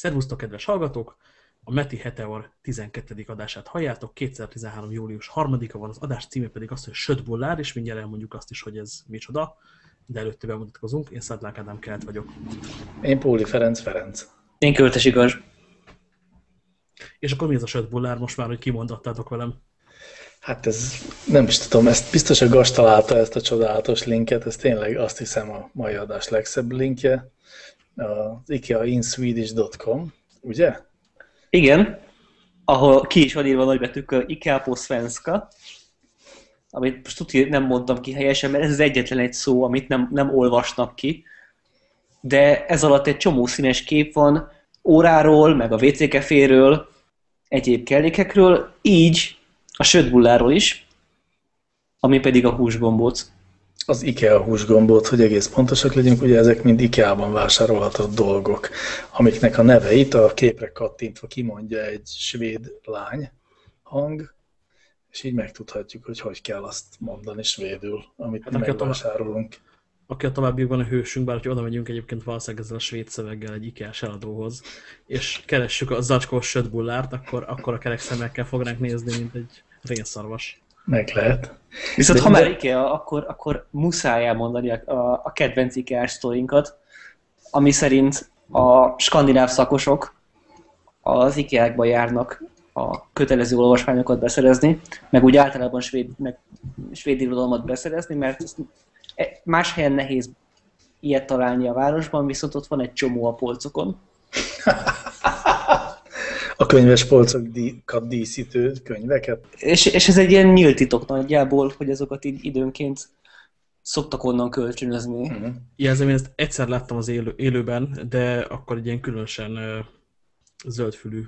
Szervusztok, kedves hallgatók! A Meti Heteor 12. adását halljátok, 2013. július 3-a van, az adás címe pedig az, hogy Sötbullár, és mindjárt elmondjuk azt is, hogy ez micsoda, de előtte bemutatkozunk. Én Szedlák Ádám Kelt vagyok. Én Póli Ferenc Ferenc. Én Költes Igaz. És akkor mi ez a Sötbullár most már, hogy kimondattátok velem? Hát ez, nem is tudom, ezt biztos a Gas találta ezt a csodálatos linket, ez tényleg azt hiszem a mai adás legszebb linkje, az ugye? Igen, ahol ki is van írva nagybetűkkel IKEA po Svenska, amit most tudja, nem mondtam ki helyesen, mert ez az egyetlen egy szó, amit nem, nem olvasnak ki. De ez alatt egy csomó színes kép van óráról, meg a WC keféről, egyéb kellékekről, így a sötbulláról is, ami pedig a húsgombóc. Az IKEA húsgombóc, hogy egész pontosak legyünk, ugye ezek mind IKEA-ban vásárolhatott dolgok, amiknek a neveit a képre kattintva kimondja egy svéd lány hang, és így megtudhatjuk, hogy hogy kell azt mondani svédül, amit hát megvásárolunk. Aki a továbbiakban a hősünk, bár hogy oda megyünk egyébként valószínűleg ezzel a svéd szöveggel egy ikea eladóhoz, és keressük a zacskós sötbullárt, akkor, akkor a kerek szemekkel fog ránk nézni, mint egy rénszarvas. Meg lehet. Viszont de, ha már IKEA, akkor, akkor muszáj elmondani a, a, a kedvenc IKEA sztorinkat, ami szerint a skandináv szakosok az IKEA-kba járnak a kötelező olvasmányokat beszerezni, meg úgy általában svéd, meg svéd irodalmat beszerezni, mert e, más helyen nehéz ilyet találni a városban, viszont ott van egy csomó a polcokon. a könyves polcokat díszítő könyveket. És, és ez egy ilyen nyílt titok nagyjából, hogy azokat így időnként szoktak onnan kölcsönözni. Uh-huh. Jelzem, én ezt egyszer láttam az élő, élőben, de akkor egy ilyen különösen uh, zöldfülű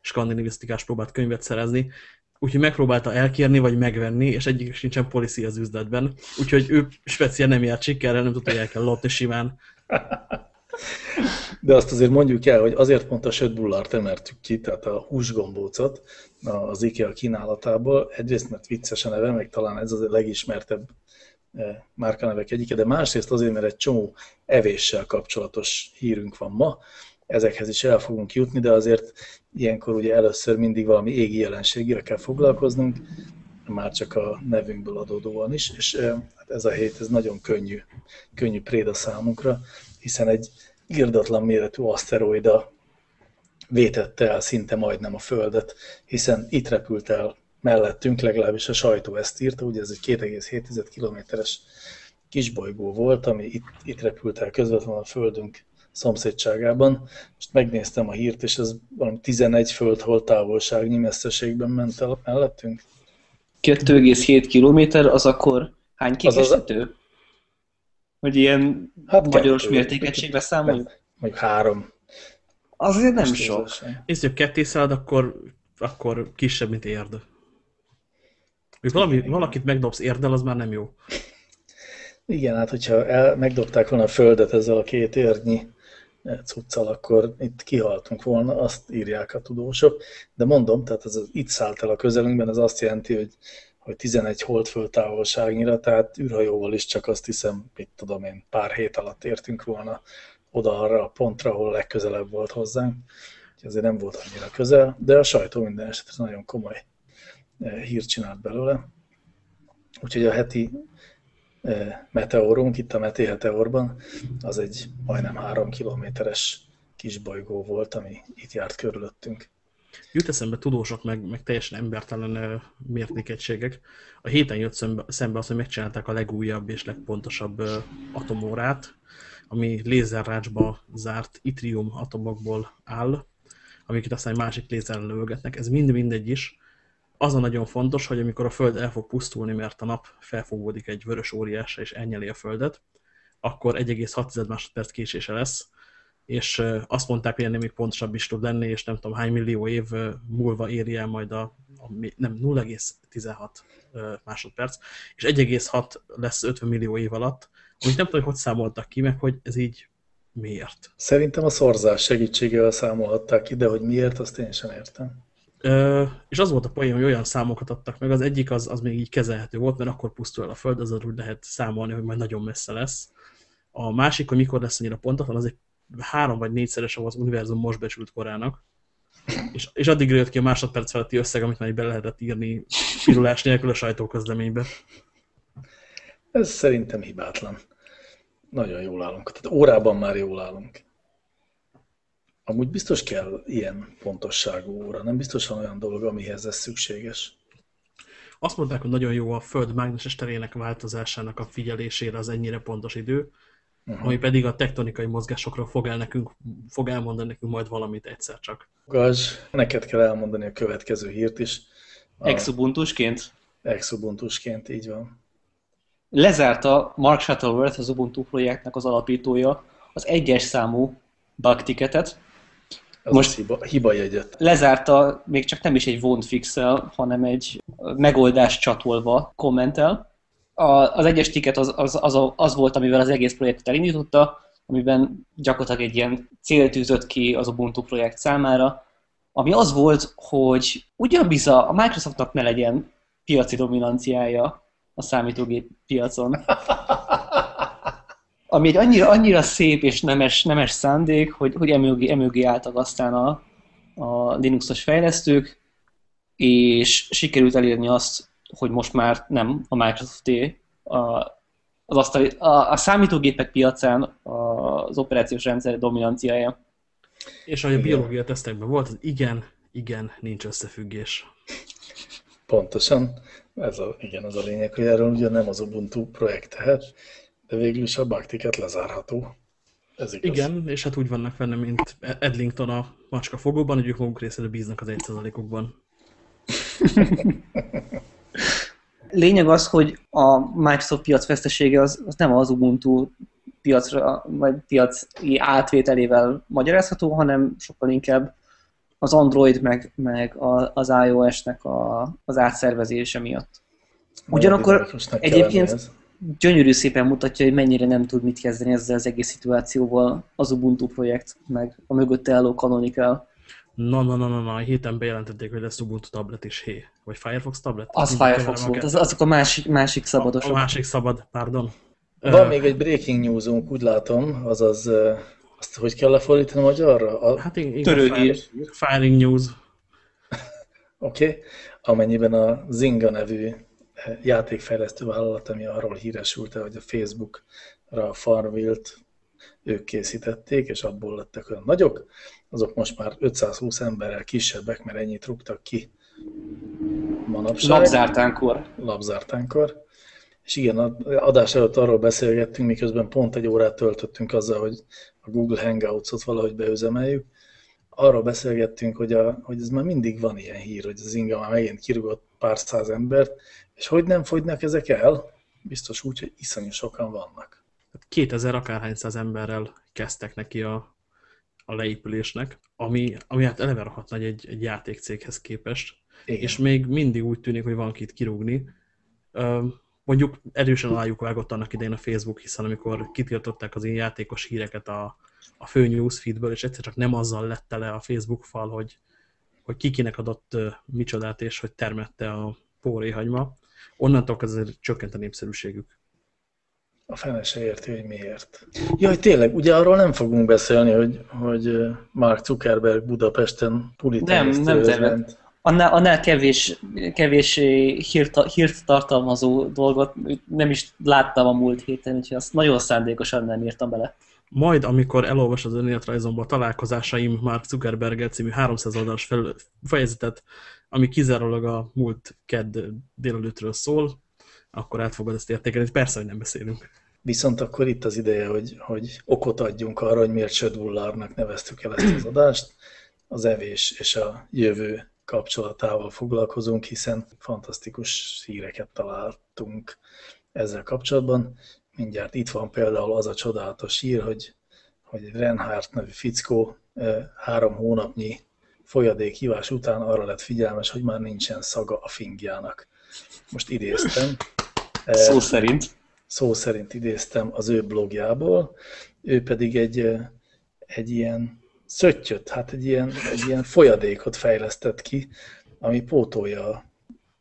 skandinavisztikás próbált könyvet szerezni, úgyhogy megpróbálta elkérni, vagy megvenni, és egyik sincsen policy az üzletben. Úgyhogy ő speciál nem járt sikerrel, nem tudta, hogy el kell lopni simán. De azt azért mondjuk el, hogy azért pont a sötbullárt emeltük ki, tehát a húsgombócot az IKEA kínálatából. Egyrészt, mert vicces a neve, meg talán ez az a legismertebb eh, márkanevek egyike, de másrészt azért, mert egy csomó evéssel kapcsolatos hírünk van ma, ezekhez is el fogunk jutni, de azért ilyenkor ugye először mindig valami égi jelenséggel kell foglalkoznunk, már csak a nevünkből adódóan is, és eh, hát ez a hét ez nagyon könnyű, könnyű préda számunkra, hiszen egy irdatlan méretű aszteroida vétette el szinte majdnem a Földet, hiszen itt repült el mellettünk, legalábbis a sajtó ezt írta, ugye ez egy 2,7 kilométeres kisbolygó volt, ami itt, itt repült el közvetlenül a Földünk szomszédságában. Most megnéztem a hírt, és ez valami 11 földhol távolságnyi messzeségben ment el mellettünk. 2,7 kilométer, az akkor hány kikészítő? Az az, hogy ilyen hát magyaros mértékegységbe számoljuk? Vagy három. Azért nem Most sok. Nézd, hogy ketté szálld, akkor, akkor kisebb, mint érd. Hogy valami, valakit megdobsz érdel, az már nem jó. Igen, hát hogyha el, megdobták volna a földet ezzel a két érnyi cuccal, akkor itt kihaltunk volna, azt írják a tudósok. De mondom, tehát ez az, itt szállt el a közelünkben, ez azt jelenti, hogy hogy 11 holdföld távolságnyira, tehát űrhajóval is csak azt hiszem, mit tudom én, pár hét alatt értünk volna oda arra a pontra, ahol legközelebb volt hozzánk. Úgyhogy azért nem volt annyira közel, de a sajtó minden esetre nagyon komoly eh, hírt csinált belőle. Úgyhogy a heti eh, meteorunk, itt a Meti Heteorban, az egy majdnem három kilométeres kis bolygó volt, ami itt járt körülöttünk. Jut eszembe tudósok, meg, meg teljesen embertelen mértékegységek. A héten jött szembe, az, hogy megcsinálták a legújabb és legpontosabb atomórát, ami lézerrácsba zárt itrium atomokból áll, amiket aztán egy másik lézerrel lövögetnek. Ez mind mindegy is. Az a nagyon fontos, hogy amikor a Föld el fog pusztulni, mert a nap felfogódik egy vörös óriásra és elnyeli a Földet, akkor 1,6 másodperc késése lesz, és azt mondták, hogy ennél még pontosabb is tud lenni, és nem tudom hány millió év múlva éri el majd a, a nem 0,16 másodperc, és 1,6 lesz 50 millió év alatt, amit nem tudom, hogy hogy számoltak ki, meg hogy ez így miért. Szerintem a szorzás segítségével számolhatták ki, de hogy miért, azt én sem értem. Ö, és az volt a poén, hogy olyan számokat adtak meg, az egyik az, az még így kezelhető volt, mert akkor pusztul el a Föld, az úgy lehet számolni, hogy majd nagyon messze lesz. A másik, hogy mikor lesz annyira pontatlan, az egy három vagy négyszeresen az univerzum most becsült korának, és, és addig jött ki a másodperc feletti összeg, amit már be lehetett írni pirulás nélkül a sajtóközleménybe. Ez szerintem hibátlan. Nagyon jól állunk. Tehát órában már jól állunk. Amúgy biztos kell ilyen pontosságú óra, nem biztos van olyan dolog, amihez ez szükséges. Azt mondták, hogy nagyon jó a Föld mágneses terének változásának a figyelésére az ennyire pontos idő, uh-huh. ami pedig a tektonikai mozgásokról fog, el nekünk, fog elmondani nekünk majd valamit egyszer csak. Gazs, neked kell elmondani a következő hírt is. Exubuntusként? Exubuntusként, így van. Lezárta Mark Shuttleworth, az Ubuntu projektnek az alapítója, az egyes számú bug ticketet, az Most hiba, hiba jegyet. Lezárta még csak nem is egy won't fix hanem egy megoldás csatolva kommentel. A, az egyes ticket az, az, az, az volt, amivel az egész projektet elindította, amiben gyakorlatilag egy ilyen cél tűzött ki az Ubuntu projekt számára, ami az volt, hogy ugyan biza a Microsoftnak ne legyen piaci dominanciája a számítógép piacon. ami egy annyira, annyira szép és nemes, nemes szándék, hogy, hogy emögé, emögé álltak aztán a, a Linuxos fejlesztők, és sikerült elérni azt, hogy most már nem a microsoft a, az asztali, a, a számítógépek piacán az operációs rendszer dominanciája. És ahogy a biológia tesztekben volt, az igen, igen, nincs összefüggés. Pontosan. Ez a, igen, az a lényeg, hogy erről ugye nem az Ubuntu projekt tehet, de végül is a baktiket lezárható. Ez igaz. Igen, és hát úgy vannak fenne, mint Edlington a macska fogóban, hogy ők maguk részéről bíznak az 1%-okban. Lényeg az, hogy a Microsoft piac vesztesége az, az nem az Ubuntu piacra, vagy piaci átvételével magyarázható, hanem sokkal inkább az Android meg, meg az iOS-nek a, az átszervezése miatt. Ugyanakkor egyébként gyönyörű szépen mutatja, hogy mennyire nem tud mit kezdeni ezzel az egész szituációval az Ubuntu projekt, meg a mögötte álló Canonical. Na, na, na, na, na, héten bejelentették, hogy lesz Ubuntu tablet is, hé. Vagy Firefox tablet? Az Firefox volt, az, azok a másik, másik szabadosok. A, a másik szabad, pardon. Van uh, még egy breaking newsunk, úgy látom, azaz, uh, azt hogy kell lefordítani magyarra? A... Hát igen, Törőhír. Firing news. Oké, okay. amennyiben a Zinga nevű játékfejlesztő vállalat, ami arról híresült, hogy a Facebookra a Farmville-t ők készítették, és abból lettek olyan nagyok, azok most már 520 emberrel kisebbek, mert ennyit rúgtak ki manapság. Labzártánkor. Labzártánkor. És igen, adás előtt arról beszélgettünk, miközben pont egy órát töltöttünk azzal, hogy a Google Hangouts-ot valahogy beüzemeljük. Arról beszélgettünk, hogy, a, hogy ez már mindig van ilyen hír, hogy az Inga már megint kirúgott pár száz embert, és hogy nem fogynak ezek el? Biztos úgy, hogy iszonyú sokan vannak. 2000 akárhány száz emberrel kezdtek neki a, a leépülésnek, ami, ami hát eleve rohadt nagy egy, egy játékcéghez képest, Igen. és még mindig úgy tűnik, hogy van kit kirúgni. Mondjuk erősen alájuk vágott annak idején a Facebook, hiszen amikor kitiltották az én játékos híreket a, a fő newsfeedből, és egyszer csak nem azzal lett tele a Facebook fal, hogy, hogy kikinek adott micsodát, és hogy termette a póréhagyma, onnantól azért csökkent a népszerűségük. A fene se érti, hogy miért. Jaj, tényleg, ugye arról nem fogunk beszélni, hogy, hogy Mark Zuckerberg Budapesten pulit Nem, nem tervet. Annál, annál kevés, kevés hírt, hírt tartalmazó dolgot nem is láttam a múlt héten, úgyhogy azt nagyon szándékosan nem írtam bele. Majd, amikor elolvas az önéletrajzomban találkozásaim Mark Zuckerberg című 300 oldalas fejezetet, ami kizárólag a múlt kedd délelőttről szól, akkor át fogod ezt értékelni. Persze, hogy nem beszélünk. Viszont akkor itt az ideje, hogy, hogy okot adjunk arra, hogy miért Södullarnak neveztük el ezt az adást. Az evés és a jövő kapcsolatával foglalkozunk, hiszen fantasztikus híreket találtunk ezzel kapcsolatban. Mindjárt itt van például az a csodálatos hír, hogy, hogy Renhárt nevű fickó három hónapnyi folyadék hívás után arra lett figyelmes, hogy már nincsen szaga a fingjának. Most idéztem. Szó szerint. Szó szerint idéztem az ő blogjából. Ő pedig egy, egy ilyen szöttyöt, hát egy ilyen, egy ilyen folyadékot fejlesztett ki, ami pótolja,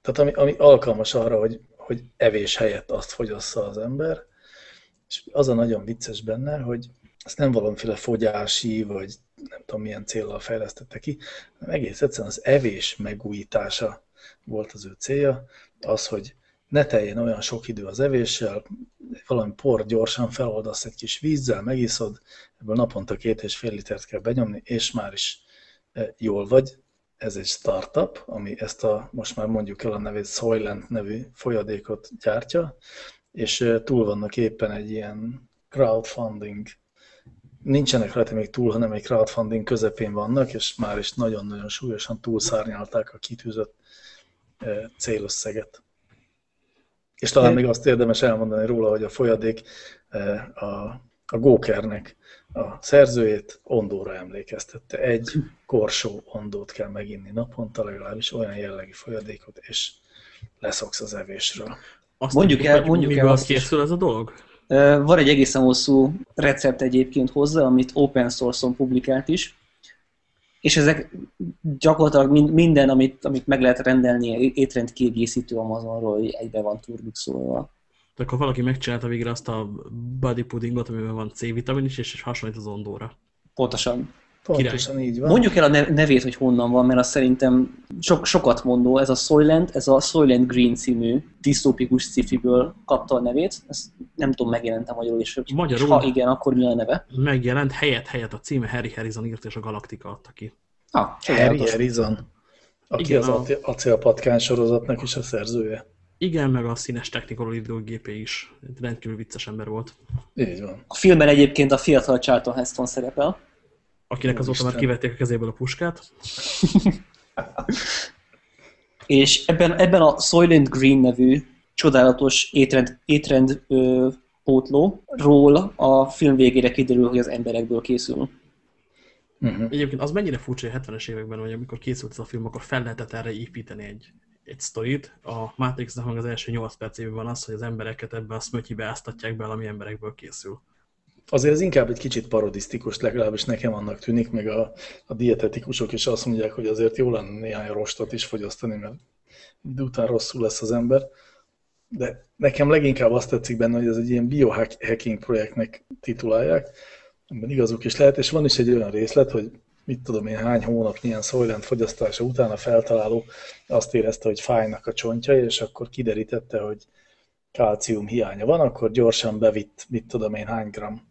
tehát ami, ami alkalmas arra, hogy, hogy evés helyett azt fogyassza az ember. És az a nagyon vicces benne, hogy ezt nem valamiféle fogyási, vagy nem tudom milyen célral fejlesztette ki, hanem egész egyszerűen az evés megújítása volt az ő célja, az, hogy ne teljen olyan sok idő az evéssel, valami por gyorsan feloldasz egy kis vízzel, megiszod, ebből naponta két és fél litert kell benyomni, és már is e, jól vagy. Ez egy startup, ami ezt a, most már mondjuk el a nevét, Soylent nevű folyadékot gyártja, és e, túl vannak éppen egy ilyen crowdfunding nincsenek rajta még túl, hanem egy crowdfunding közepén vannak, és már is nagyon-nagyon súlyosan túlszárnyalták a kitűzött e, célösszeget. És talán még azt érdemes elmondani róla, hogy a folyadék e, a, a Gókernek a szerzőjét Ondóra emlékeztette. Egy korsó ondót kell meginni naponta, legalábbis olyan jellegű folyadékot, és leszoksz az evésről. Azt Mondjuk el- mondjuk el azt készül ez a dolog? Ö, Van egy egészen hosszú recept egyébként hozzá, amit open source-on publikált is, és ezek gyakorlatilag min- minden, amit, amit meg lehet rendelni étrend kiegészítő Amazonról, hogy egybe van turmixolva. De akkor valaki megcsinálta végre azt a body puddingot, amiben van C-vitamin is, és hasonlít az ondóra. Pontosan. Pontosan így van. Mondjuk el a nev- nevét, hogy honnan van, mert azt szerintem sok, sokat mondó. Ez a Soylent, ez a Soylent Green című disztópikus sci-fiből kapta a nevét. Ezt nem tudom, megjelent a magyarul, és, Magyarul? és ha igen, akkor mi a neve? Megjelent helyett helyett a címe Harry Harrison írt, és a Galaktika adta ki. Ah, Harry. Harrison, aki Igen, az a- a... acélpatkány sorozatnak is a szerzője. Igen, meg a színes Technicolor időgépé is. Egy rendkívül vicces ember volt. Így van. A filmben egyébként a fiatal Charlton Heston szerepel. Akinek azóta már Úristen. kivették a kezéből a puskát. És ebben, ebben a Soylent Green nevű csodálatos étrend, étrend ö, pótlóról a film végére kiderül, hogy az emberekből készül. Uh-huh. Egyébként az mennyire furcsa, hogy 70-es években, vagy amikor készült ez a film, akkor fel lehetett erre építeni egy, egy sztorit. A Matrixnak meg az első 8 percében van az, hogy az embereket ebbe a szmötyibe áztatják be, ami emberekből készül. Azért ez inkább egy kicsit parodisztikus, legalábbis nekem annak tűnik, meg a, a dietetikusok is azt mondják, hogy azért jó lenne néhány rostot is fogyasztani, mert idő után rosszul lesz az ember. De nekem leginkább azt tetszik benne, hogy ez egy ilyen biohacking projektnek titulálják, amiben igazuk is lehet, és van is egy olyan részlet, hogy mit tudom én, hány hónap ilyen Soylent fogyasztása után a feltaláló azt érezte, hogy fájnak a csontjai, és akkor kiderítette, hogy kálcium hiánya van, akkor gyorsan bevitt, mit tudom én, hány gram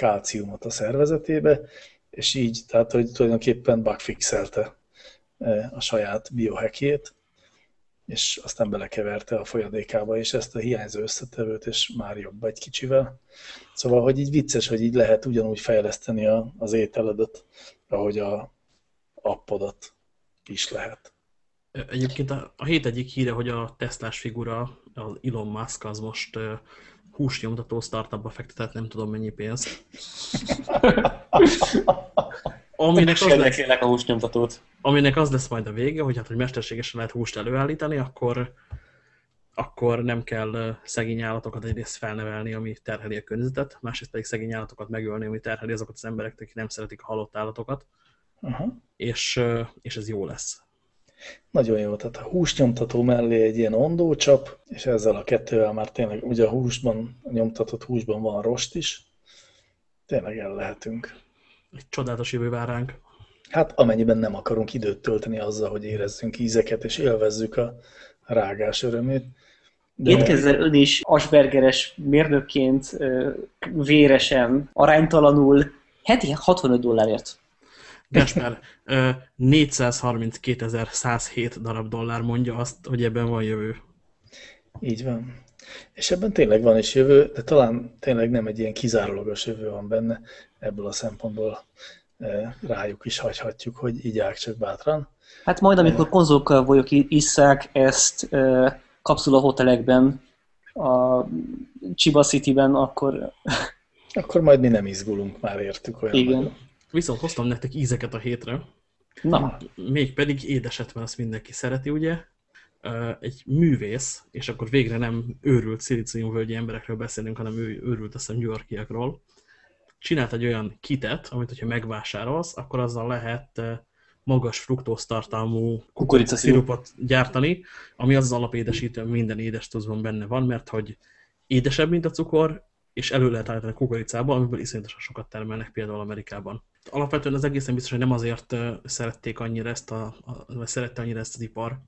kálciumot a szervezetébe, és így, tehát, hogy tulajdonképpen bugfixelte eh, a saját biohackjét, és aztán belekeverte a folyadékába, és ezt a hiányzó összetevőt, és már jobb egy kicsivel. Szóval, hogy így vicces, hogy így lehet ugyanúgy fejleszteni a, az ételedet, ahogy a appodat is lehet. Egyébként a, a hét egyik híre, hogy a Teslás figura, az Elon Musk az most húsnyomtató startupba fektetett nem tudom mennyi pénzt. Aminek az, lesz, a húsnyomtatót. aminek az lesz majd a vége, hogy hát, hogy mesterségesen lehet húst előállítani, akkor, akkor nem kell szegény állatokat egyrészt felnevelni, ami terheli a környezetet, másrészt pedig szegény állatokat megölni, ami terheli azokat az embereket, akik nem szeretik a halott állatokat, Aha. és, ö, és ez jó lesz. Nagyon jó, tehát a húsnyomtató mellé egy ilyen ondócsap, és ezzel a kettővel már tényleg, ugye a húsban, a nyomtatott húsban van rost is, tényleg el lehetünk. Egy csodálatos jövő vár ránk. Hát amennyiben nem akarunk időt tölteni azzal, hogy érezzünk ízeket, és élvezzük a rágás örömét. De Étkezzel ön is Aspergeres mérnökként véresen, aránytalanul heti 65 dollárért. Gáspár, ö, 432.107 darab dollár mondja azt, hogy ebben van jövő. így van. És ebben tényleg van is jövő, de talán tényleg nem egy ilyen kizárólagos jövő van benne, ebből a szempontból rájuk is hagyhatjuk, hogy igyák csak bátran. Hát majd, amikor konzolokkal vagyok, i- isszák ezt kapszula hotelekben, a Chiba City-ben, akkor Akkor majd mi nem izgulunk, már értük olyan Igen. nagyon. Viszont hoztam nektek ízeket a hétre, na, mégpedig édeset van, azt mindenki szereti, ugye? Egy művész, és akkor végre nem őrült szilíciumvölgyi emberekről beszélünk, hanem ő őrült, azt hiszem, New Yorkiakról. Csinált egy olyan kitet, amit hogyha megvásárolsz, akkor azzal lehet magas fruktóztartalmú kukoricaszirupot. szirupot gyártani, ami az alapédesítő, minden édes tuzban benne van, mert hogy édesebb, mint a cukor, és elő lehet állítani kukoricába, amiből iszonyatosan sokat termelnek például Amerikában. Alapvetően az egészen biztos, hogy nem azért szerették annyira ezt a, vagy szerette annyira ezt az ipar,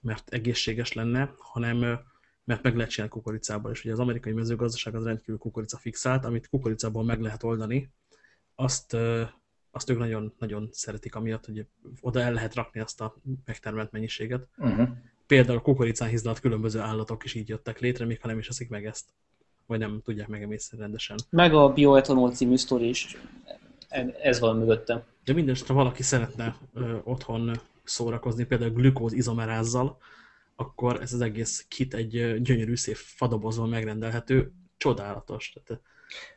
mert egészséges lenne, hanem mert meg lehet csinálni kukoricából, és ugye az amerikai mezőgazdaság az rendkívül kukorica fixált, amit kukoricából meg lehet oldani, azt, azt ők nagyon, nagyon szeretik amiatt, hogy oda el lehet rakni azt a megtermelt mennyiséget. Uh -huh. Például a kukoricán hizlalt különböző állatok is így jöttek létre, még ha nem is eszik meg ezt. Vagy nem tudják megemészteni rendesen. Meg a bioetanol című sztori is. Ez van mögöttem. De minden ha valaki szeretne ö, otthon szórakozni, például glükóz izomerázzal, akkor ez az egész kit egy gyönyörű, szép fadobozban megrendelhető, csodálatos. Tehát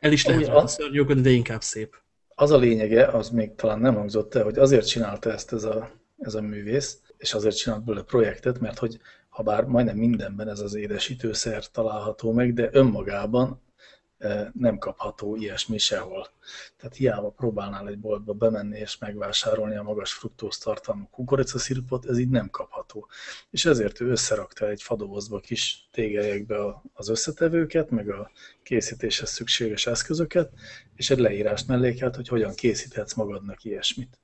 el is lehet rajta szörnyűködni, de inkább szép. Az a lényege, az még talán nem hangzott el, hogy azért csinálta ezt ez a, ez a művész, és azért csinált belőle projektet, mert hogy ha bár majdnem mindenben ez az édesítőszer található meg, de önmagában nem kapható ilyesmi sehol. Tehát hiába próbálnál egy boltba bemenni és megvásárolni a magas fruktóz tartalmú kukoricaszirupot, ez így nem kapható. És ezért ő összerakta egy fadobozba kis tégelyekbe az összetevőket, meg a készítéshez szükséges eszközöket, és egy leírást mellékelt, hogy hogyan készíthetsz magadnak ilyesmit.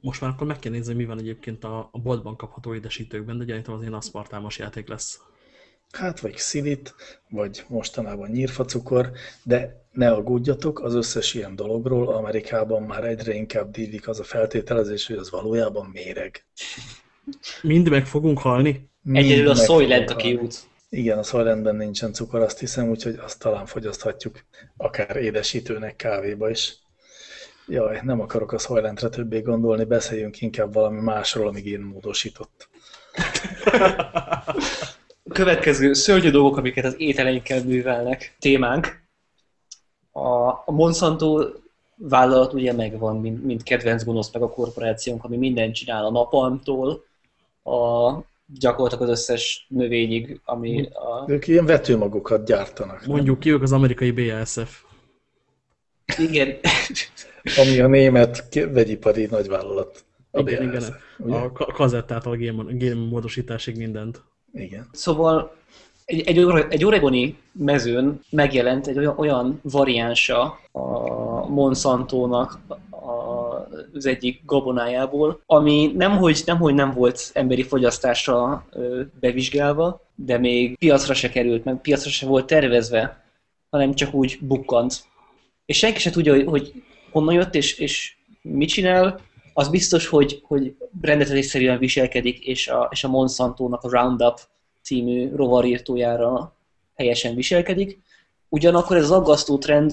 Most már akkor meg kell nézni, mi van egyébként a, a boltban kapható édesítőkben, de gyanítom az én aszpartámos játék lesz hát vagy szilit, vagy mostanában nyírfacukor, de ne aggódjatok, az összes ilyen dologról Amerikában már egyre inkább dívik az a feltételezés, hogy az valójában méreg. Mind meg fogunk halni? Egyedül a Soylent a kiút. Igen, a Soylentben nincsen cukor, azt hiszem, úgyhogy azt talán fogyaszthatjuk akár édesítőnek kávéba is. Jaj, nem akarok a Soylentre többé gondolni, beszéljünk inkább valami másról, amíg én módosított. következő szörnyű dolgok, amiket az ételeinkkel művelnek témánk. A, a Monsanto vállalat ugye megvan, mint, mint kedvenc gonosz meg a korporációnk, ami mindent csinál a napalmtól, a gyakorlatilag az összes növényig, ami a... Ők ilyen vetőmagokat gyártanak. Mondjuk ki, ők az amerikai BASF. Igen. ami a német vegyipari nagyvállalat. A igen, BASF, igen. Ugye? A kazettától a génmódosításig mindent. Igen. Szóval egy, egy, egy oregoni mezőn megjelent egy olyan, olyan variánsa a Monsantónak az egyik gabonájából, ami nemhogy, nemhogy nem volt emberi fogyasztásra bevizsgálva, de még piacra se került, meg piacra se volt tervezve, hanem csak úgy bukkant. És senki se tudja, hogy, honnan jött és, és mit csinál, az biztos, hogy, hogy rendetelésszerűen viselkedik, és a, és a Monsanto-nak a Roundup című rovarírtójára helyesen viselkedik. Ugyanakkor ez az aggasztó trend,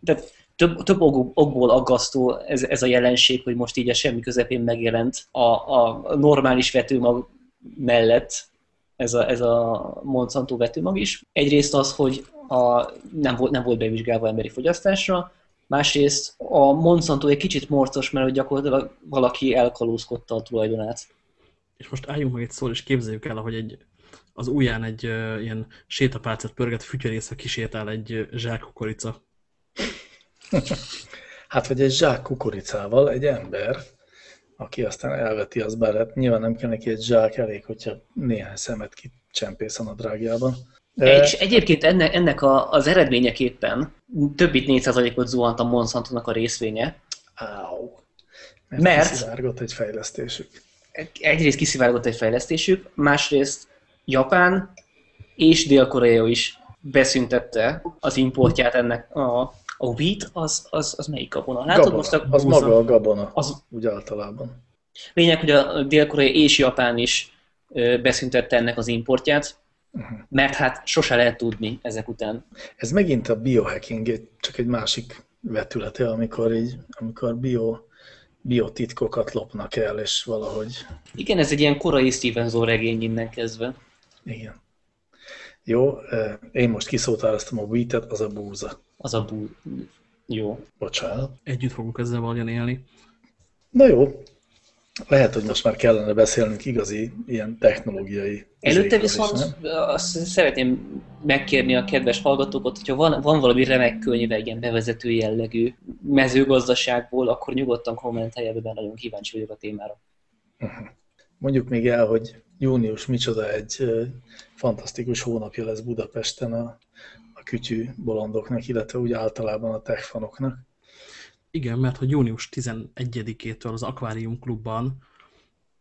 de több, több okból aggasztó ez, ez a jelenség, hogy most így a semmi közepén megjelent a, a normális vetőmag mellett ez a, ez a Monsanto vetőmag is. Egyrészt az, hogy a, nem, volt, nem volt bevizsgálva emberi fogyasztásra, Másrészt a Monsanto egy kicsit morcos, mert gyakorlatilag valaki elkalózkodta a tulajdonát. És most álljunk meg egy szól, és képzeljük el, hogy egy, az ujján egy uh, ilyen sétapálcát pörget fütyörészve kisétál egy zsák kukorica. hát, vagy egy zsák kukoricával egy ember, aki aztán elveti az bár, hát nyilván nem kell neki egy zsák, elég, hogyha néhány szemet kicsempész a nadrágjában. És egyébként ennek, ennek a, az eredményeképpen több mint 4%-ot zuhant a Monsanto-nak a részvénye. Áú. Mert, mert kiszivárgott egy fejlesztésük. Egyrészt kiszivárgott egy fejlesztésük, másrészt Japán és Dél-Korea is beszüntette az importját ennek a, a wheat, az, az, az melyik gabona? Látod gabona. most a, az maga a gabona, az, úgy általában. Lényeg, hogy a Dél-Korea és Japán is beszüntette ennek az importját, Uh-huh. Mert hát sose lehet tudni ezek után. Ez megint a biohacking, csak egy másik vetülete, amikor így, amikor bio, biotitkokat lopnak el, és valahogy... Igen, ez egy ilyen korai Stevenson regény innen kezdve. Igen. Jó, én most kiszótároztam a wheatet, az a búza. Az a bú... Jó. Bocsánat. Együtt fogunk ezzel valahogyan élni. Na jó, lehet, hogy most már kellene beszélnünk igazi ilyen technológiai Előtte viszont is, azt szeretném megkérni a kedves hallgatókat, hogyha van, van valami remek könyve, ilyen bevezető jellegű mezőgazdaságból, akkor nyugodtan kommentelje be, nagyon kíváncsi vagyok a témára. Mondjuk még el, hogy június micsoda egy fantasztikus hónapja lesz Budapesten a, a kütyű bolondoknak, illetve úgy általában a tech fanoknak. Igen, mert hogy június 11-től az Aquarium Klubban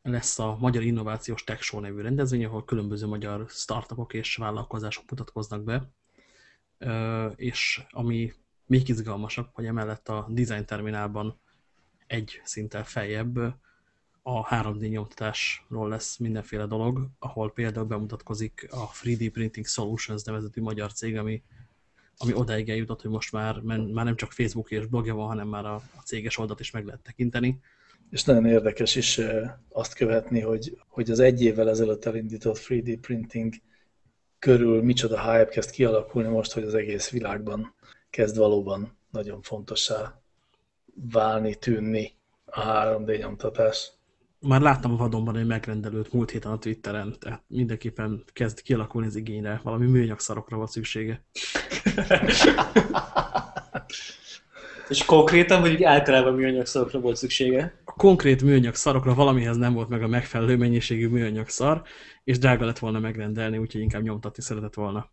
lesz a Magyar Innovációs Tech Show nevű rendezvény, ahol különböző magyar startupok és vállalkozások mutatkoznak be, és ami még izgalmasabb, hogy emellett a design terminálban egy szinttel feljebb a 3D nyomtatásról lesz mindenféle dolog, ahol például bemutatkozik a 3D Printing Solutions nevezetű magyar cég, ami, ami odáig eljutott, hogy most már, már nem csak Facebook és blogja van, hanem már a, a céges oldalt is meg lehet tekinteni. És nagyon érdekes is azt követni, hogy, hogy az egy évvel ezelőtt elindított 3D printing körül micsoda hype kezd kialakulni most, hogy az egész világban kezd valóban nagyon fontossá válni, tűnni a 3D nyomtatás. Már láttam a vadonban egy megrendelőt múlt héten a Twitteren, tehát mindenképpen kezd kialakulni az igényre, valami műanyag szarokra van szüksége. És konkrétan, vagy általában műanyag szarokra volt szüksége? A konkrét műanyag szarokra valamihez nem volt meg a megfelelő mennyiségű műanyag szar, és drága lett volna megrendelni, úgyhogy inkább nyomtatni szeretett volna.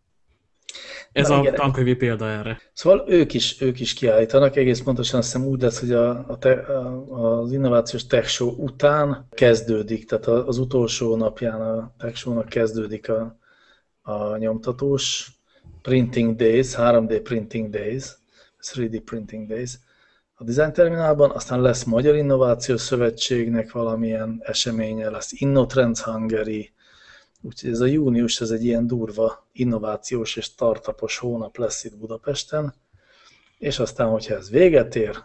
Ez Na, a tankönyvi példa erre. Szóval ők is, ők is kiállítanak, egész pontosan azt hiszem úgy lesz, hogy a, a te, a, az Innovációs Tech Show után kezdődik, tehát az utolsó napján a Tech Show-nak kezdődik a, a nyomtatós Printing Days, 3D Printing Days, 3D Printing Days a Design Terminálban, aztán lesz Magyar Innovációs Szövetségnek valamilyen eseménye, lesz InnoTrends Hungary, Úgyhogy ez a június, ez egy ilyen durva innovációs és startupos hónap lesz itt Budapesten, és aztán, hogyha ez véget ér,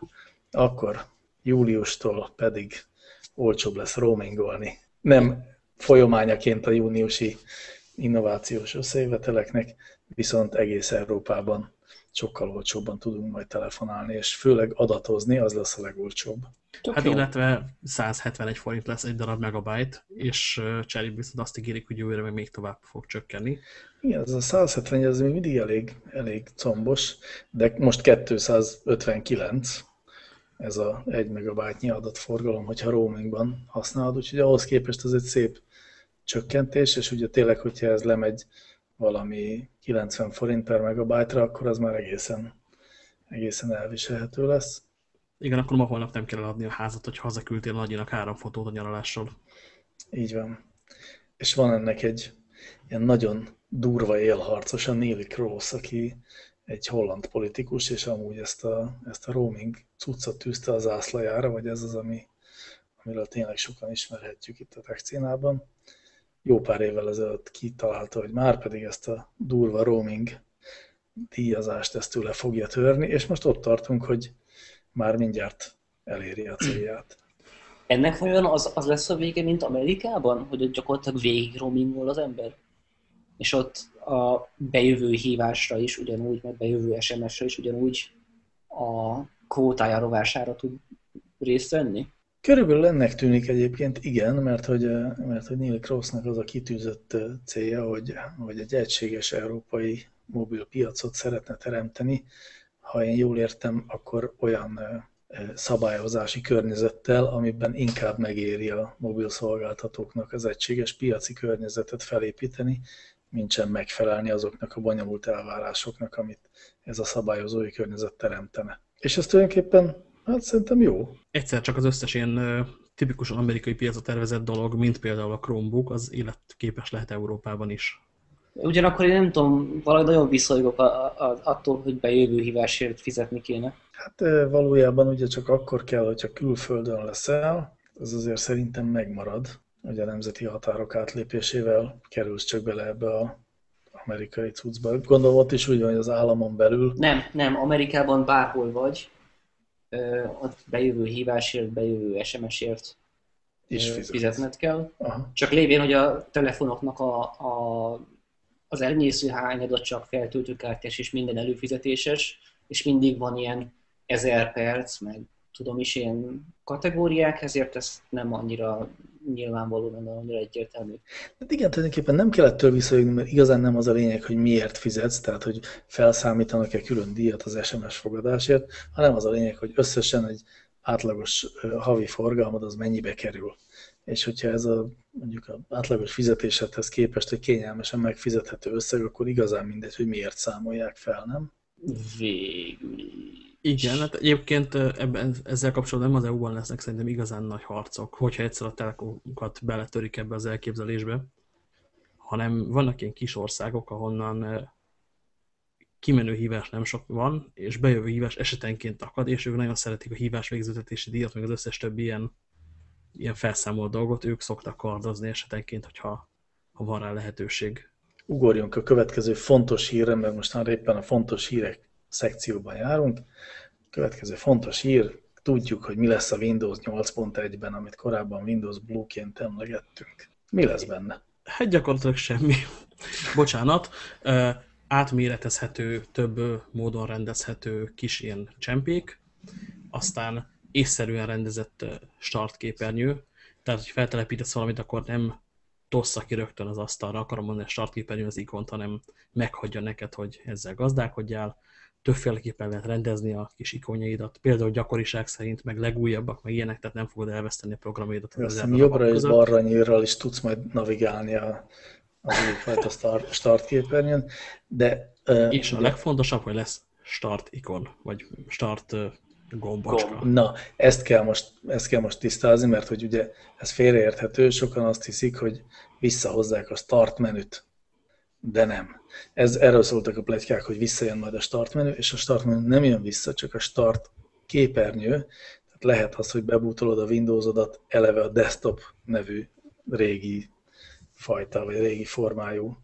akkor júliustól pedig olcsóbb lesz roamingolni. Nem folyamányaként a júniusi innovációs összejöveteleknek, viszont egész Európában sokkal olcsóbban tudunk majd telefonálni, és főleg adatozni, az lesz a legolcsóbb. Tök hát jó. illetve 171 forint lesz egy darab megabyte, és cserébe viszont azt ígérik, hogy jövőre még tovább fog csökkenni. Igen, ez a 170 ez még mindig elég, elég combos, de most 259 ez a 1 megabyte adatforgalom, hogyha roamingban használod, úgyhogy ahhoz képest ez egy szép csökkentés, és ugye tényleg, hogyha ez lemegy valami 90 forint per megabyte-ra, akkor az már egészen, egészen elviselhető lesz. Igen, akkor ma holnap nem kell adni a házat, hogy hazaküldtél Nagyinak három fotót a nyaralásról. Így van. És van ennek egy ilyen nagyon durva élharcos, a Neil Cross, aki egy holland politikus, és amúgy ezt a, ezt a roaming cuccot tűzte az ászlajára, vagy ez az, ami, amiről tényleg sokan ismerhetjük itt a Techcénában jó pár évvel ezelőtt kitalálta, hogy már pedig ezt a durva roaming díjazást ezt tőle fogja törni, és most ott tartunk, hogy már mindjárt eléri a célját. Ennek vajon az, az lesz a vége, mint Amerikában, hogy ott gyakorlatilag végig roamingol az ember? És ott a bejövő hívásra is ugyanúgy, meg bejövő SMS-re is ugyanúgy a kvótája rovására tud részt venni? Körülbelül ennek tűnik egyébként igen, mert hogy, mert hogy Neil Crossnak az a kitűzött célja, hogy, hogy egy egységes európai mobil piacot szeretne teremteni. Ha én jól értem, akkor olyan szabályozási környezettel, amiben inkább megéri a mobil szolgáltatóknak az egységes piaci környezetet felépíteni, mint sem megfelelni azoknak a bonyolult elvárásoknak, amit ez a szabályozói környezet teremtene. És ez tulajdonképpen Hát szerintem jó. Egyszer csak az összes ilyen tipikusan amerikai piacra tervezett dolog, mint például a Chromebook, az életképes lehet Európában is. Ugyanakkor én nem tudom, valahogy nagyon visszajogok attól, hogy bejövő hívásért fizetni kéne. Hát valójában ugye csak akkor kell, hogyha külföldön leszel, az azért szerintem megmarad, hogy a nemzeti határok átlépésével kerülsz csak bele ebbe a amerikai cuccba. Gondolom ott is úgy van, hogy az államon belül. Nem, nem, Amerikában bárhol vagy, ott bejövő hívásért, bejövő SMS-ért is fizetned kell. Aha. Csak lévén, hogy a telefonoknak a, a, az elnyésző hányada csak feltöltőkártyás és minden előfizetéses, és mindig van ilyen ezer perc, meg tudom is ilyen kategóriák, ezért ez nem annyira nyilvánvaló, nem annyira egyértelmű. Hát igen, tulajdonképpen nem kell ettől visszajönni, mert igazán nem az a lényeg, hogy miért fizetsz, tehát hogy felszámítanak-e külön díjat az SMS fogadásért, hanem az a lényeg, hogy összesen egy átlagos havi forgalmad az mennyibe kerül. és hogyha ez a mondjuk a átlagos fizetésedhez képest egy kényelmesen megfizethető összeg, akkor igazán mindegy, hogy miért számolják fel, nem? Végül Igen, hát egyébként ebben, ezzel kapcsolatban az EU-ban lesznek szerintem igazán nagy harcok, hogyha egyszer a telekomokat beletörik ebbe az elképzelésbe, hanem vannak ilyen kis országok, ahonnan kimenő hívás nem sok van, és bejövő hívás esetenként akad, és ők nagyon szeretik a hívás végzőtetési díjat, meg az összes többi ilyen, ilyen felszámolt dolgot, ők szoktak kardozni esetenként, hogyha ha van rá lehetőség. Ugorjunk a következő fontos hírre, mert most már éppen a fontos hírek szekcióban járunk. Következő fontos hír, tudjuk, hogy mi lesz a Windows 8.1-ben, amit korábban Windows Blue-ként emlegettünk. Mi lesz benne? Hát gyakorlatilag semmi. Bocsánat. Átméretezhető, több módon rendezhető kis ilyen csempék, aztán észszerűen rendezett startképernyő, tehát, hogy feltelepítesz valamit, akkor nem tossza ki rögtön az asztalra, akarom mondani a startképernyő az ikont, hanem meghagyja neked, hogy ezzel gazdálkodjál, többféleképpen lehet rendezni a kis ikonjaidat, például gyakoriság szerint, meg legújabbak, meg ilyenek, tehát nem fogod elveszteni a programjaidat. Azt jobbra és balra nyírral is tudsz majd navigálni a, az újfajta start, start képernyőn, de... Uh, és a de... legfontosabb, hogy lesz start ikon, vagy start uh, gombacska. Na, ezt kell, most, ezt kell most tisztázni, mert hogy ugye ez félreérthető, sokan azt hiszik, hogy visszahozzák a start menüt, de nem. Ez, erről szóltak a pletykák, hogy visszajön majd a start menü, és a start menü nem jön vissza, csak a start képernyő, tehát lehet az, hogy bebútolod a Windowsodat eleve a desktop nevű régi fajta, vagy régi formájú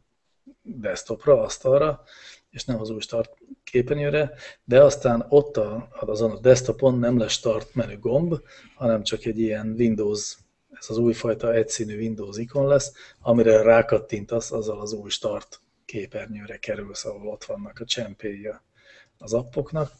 desktopra, asztalra, és nem az új start képernyőre, de aztán ott a, azon a desktopon nem lesz start menü gomb, hanem csak egy ilyen Windows ez az újfajta egyszínű Windows ikon lesz, amire rákattintasz, azzal az új start képernyőre kerülsz, ahol ott vannak a csempéi az appoknak.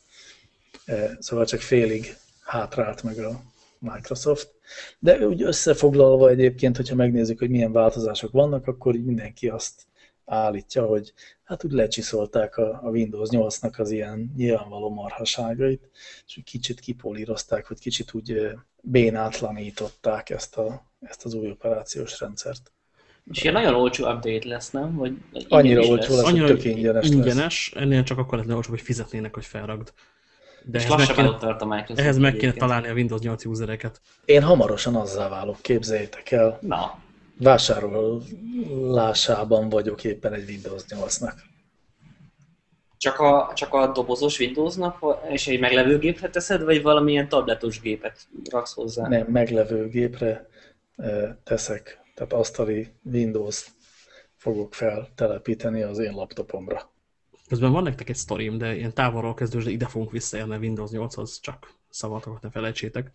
E, szóval csak félig hátrált meg a Microsoft. De úgy összefoglalva egyébként, hogyha megnézzük, hogy milyen változások vannak, akkor mindenki azt állítja, hogy hát úgy lecsiszolták a, a Windows 8-nak az ilyen nyilvánvaló marhaságait, és úgy kicsit kipolírozták, vagy kicsit úgy bénátlanították ezt, a, ezt az új operációs rendszert. És ilyen nagyon olcsó update lesz, nem? Vagy Annyira olcsó lesz, Annyira hogy tök ingyenes, ingyenes lesz. ennél csak akkor lenne olcsó, hogy fizetnének, hogy felragd. De és ehhez meg, kéne, tart a Microsoft ehhez meg kéne találni a Windows 8 usereket. Én hamarosan azzá válok, képzeljétek el. Na. Vásárolásában vagyok éppen egy Windows 8-nak. Csak a, csak a dobozos Windowsnak, és egy meglevő gépre teszed, vagy valamilyen tabletos gépet raksz hozzá? Nem, meglevő gépre teszek, tehát asztali Windows fogok feltelepíteni az én laptopomra. Közben van nektek egy sztorim, de ilyen távolról kezdős, de ide fogunk visszaérni a Windows 8-hoz, csak szavatokat ne felejtsétek.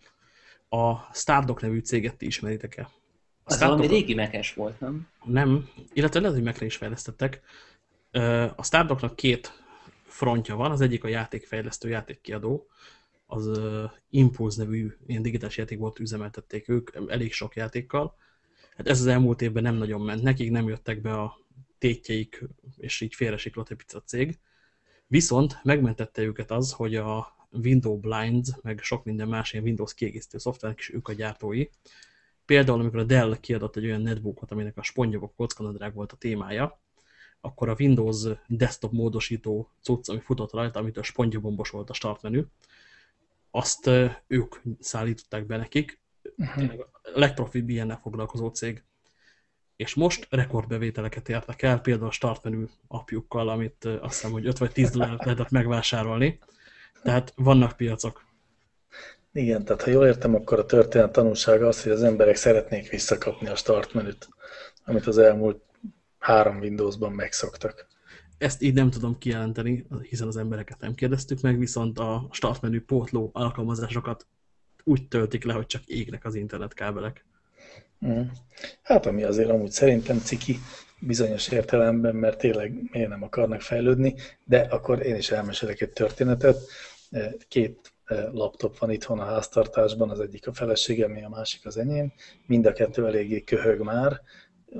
A Stardock nevű céget ti ismeritek-e? Az valami régi mekes volt, nem? Nem, illetve lehet, hogy mekre is fejlesztettek. A Stardocknak két frontja van, az egyik a játékfejlesztő, játékkiadó, az Impulse nevű ilyen digitális játékból üzemeltették ők, elég sok játékkal. Hát ez az elmúlt évben nem nagyon ment, nekik nem jöttek be a tétjeik, és így félresiklott egy pica cég. Viszont megmentette őket az, hogy a Windows Blinds, meg sok minden más ilyen Windows kiegészítő szoftverek is ők a gyártói. Például, amikor a Dell kiadott egy olyan netbookot, aminek a spongyabob kockanadrág volt a témája, akkor a Windows desktop módosító cucc, ami futott rajta, amit a spongyabombos volt a start menü, azt ők szállították be nekik. Uh -huh. A legprofibb ilyennel foglalkozó cég és most rekordbevételeket értek el, például a startmenü apjukkal, amit azt hiszem, hogy 5 vagy 10 dollárt lehetett megvásárolni. Tehát vannak piacok. Igen, tehát ha jól értem, akkor a történet tanulsága az, hogy az emberek szeretnék visszakapni a startmenüt, amit az elmúlt három Windowsban megszoktak. Ezt így nem tudom kijelenteni, hiszen az embereket nem kérdeztük meg, viszont a startmenü pótló alkalmazásokat úgy töltik le, hogy csak égnek az internetkábelek. Mm. Hát ami azért amúgy szerintem ciki bizonyos értelemben, mert tényleg miért nem akarnak fejlődni, de akkor én is elmesélek egy történetet. Két laptop van itthon a háztartásban, az egyik a feleségem, a másik az enyém. Mind a kettő eléggé köhög már,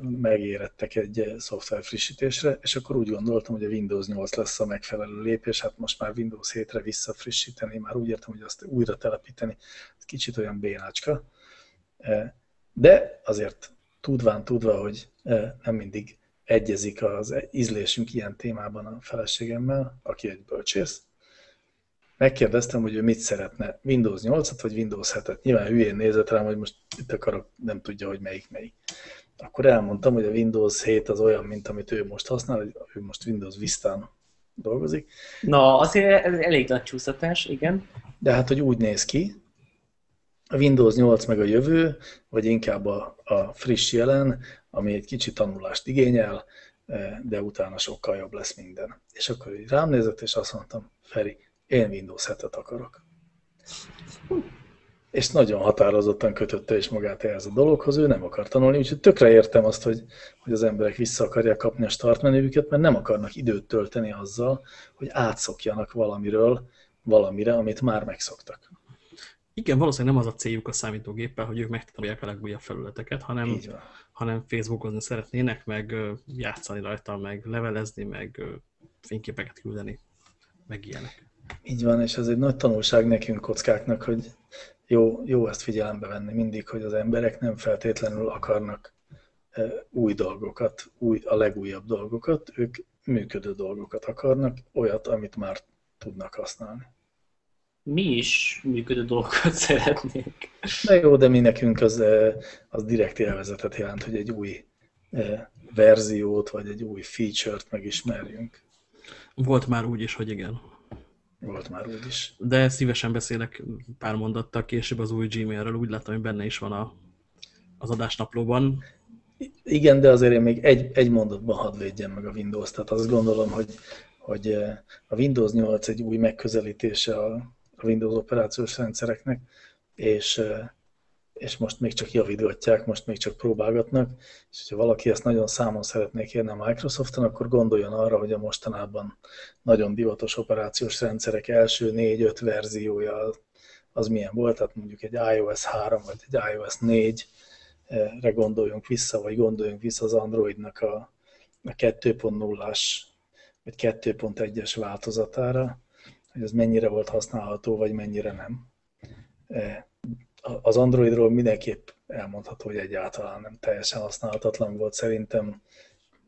megérettek egy szoftver frissítésre, és akkor úgy gondoltam, hogy a Windows 8 lesz a megfelelő lépés, hát most már Windows 7-re visszafrissíteni, már úgy értem, hogy azt újra telepíteni, ez kicsit olyan bénácska. E, De azért tudván tudva, hogy nem mindig egyezik az ízlésünk ilyen témában a feleségemmel, aki egy bölcsész, megkérdeztem, hogy ő mit szeretne, Windows 8-at vagy Windows 7-et. Nyilván hülyén nézett rám, hogy most itt akarok, nem tudja, hogy melyik melyik. Akkor elmondtam, hogy a Windows 7 az olyan, mint amit ő most használ, hogy ő most Windows Vista-n dolgozik. Na, azért ez elég nagy csúszatás, igen. De hát, hogy úgy néz ki, a Windows 8 meg a jövő, vagy inkább a, a friss jelen, ami egy kicsit tanulást igényel, eh, de utána sokkal jobb lesz minden. És akkor így rám nézett, és azt mondtam, Feri, én Windows 7-et akarok. És nagyon határozottan kötötte is magát ehhez a dologhoz, ő nem akar tanulni, úgyhogy tökre értem azt, hogy, hogy az emberek vissza akarják kapni a startmenüket, mert nem akarnak időt tölteni azzal, hogy átszokjanak valamiről valamire, amit már megszoktak. Igen, valószínűleg nem az a céljuk a számítógéppel, hogy ők megtanulják a legújabb felületeket, hanem, hanem Facebookozni szeretnének, meg játszani rajta, meg levelezni, meg fényképeket küldeni, meg ilyenek. Így van, és ez egy nagy tanulság nekünk kockáknak, hogy jó, jó ezt figyelembe venni mindig, hogy az emberek nem feltétlenül akarnak új dolgokat, új, a legújabb dolgokat, ők működő dolgokat akarnak, olyat, amit már tudnak használni mi is működő dolgokat szeretnénk. Na jó, de mi nekünk az, az direkt élvezetet jelent, hogy egy új verziót, vagy egy új feature-t megismerjünk. Volt már úgy is, hogy igen. Volt már úgy is. De szívesen beszélek pár mondattal később az új Gmailről, úgy látom, hogy benne is van a, az adásnaplóban. Igen, de azért én még egy, egy mondatban hadd védjem meg a Windows. Tehát azt gondolom, hogy, hogy eh, a Windows 8 egy új megközelítése a, a Windows operációs rendszereknek, és, és most még csak javítgatják, most még csak próbálgatnak, és hogyha valaki ezt nagyon számon szeretné kérni a Microsofton, akkor gondoljon arra, hogy a mostanában nagyon divatos operációs rendszerek első négy-öt verziója az milyen volt, tehát mondjuk egy iOS 3 vagy egy iOS 4-re gondoljunk vissza, vagy gondoljunk vissza az Androidnak a, a 2.0-as vagy 2.1-es változatára, hogy ez mennyire volt használható, vagy mennyire nem. Az Androidról mindenképp elmondható, hogy egyáltalán nem teljesen használhatatlan volt szerintem.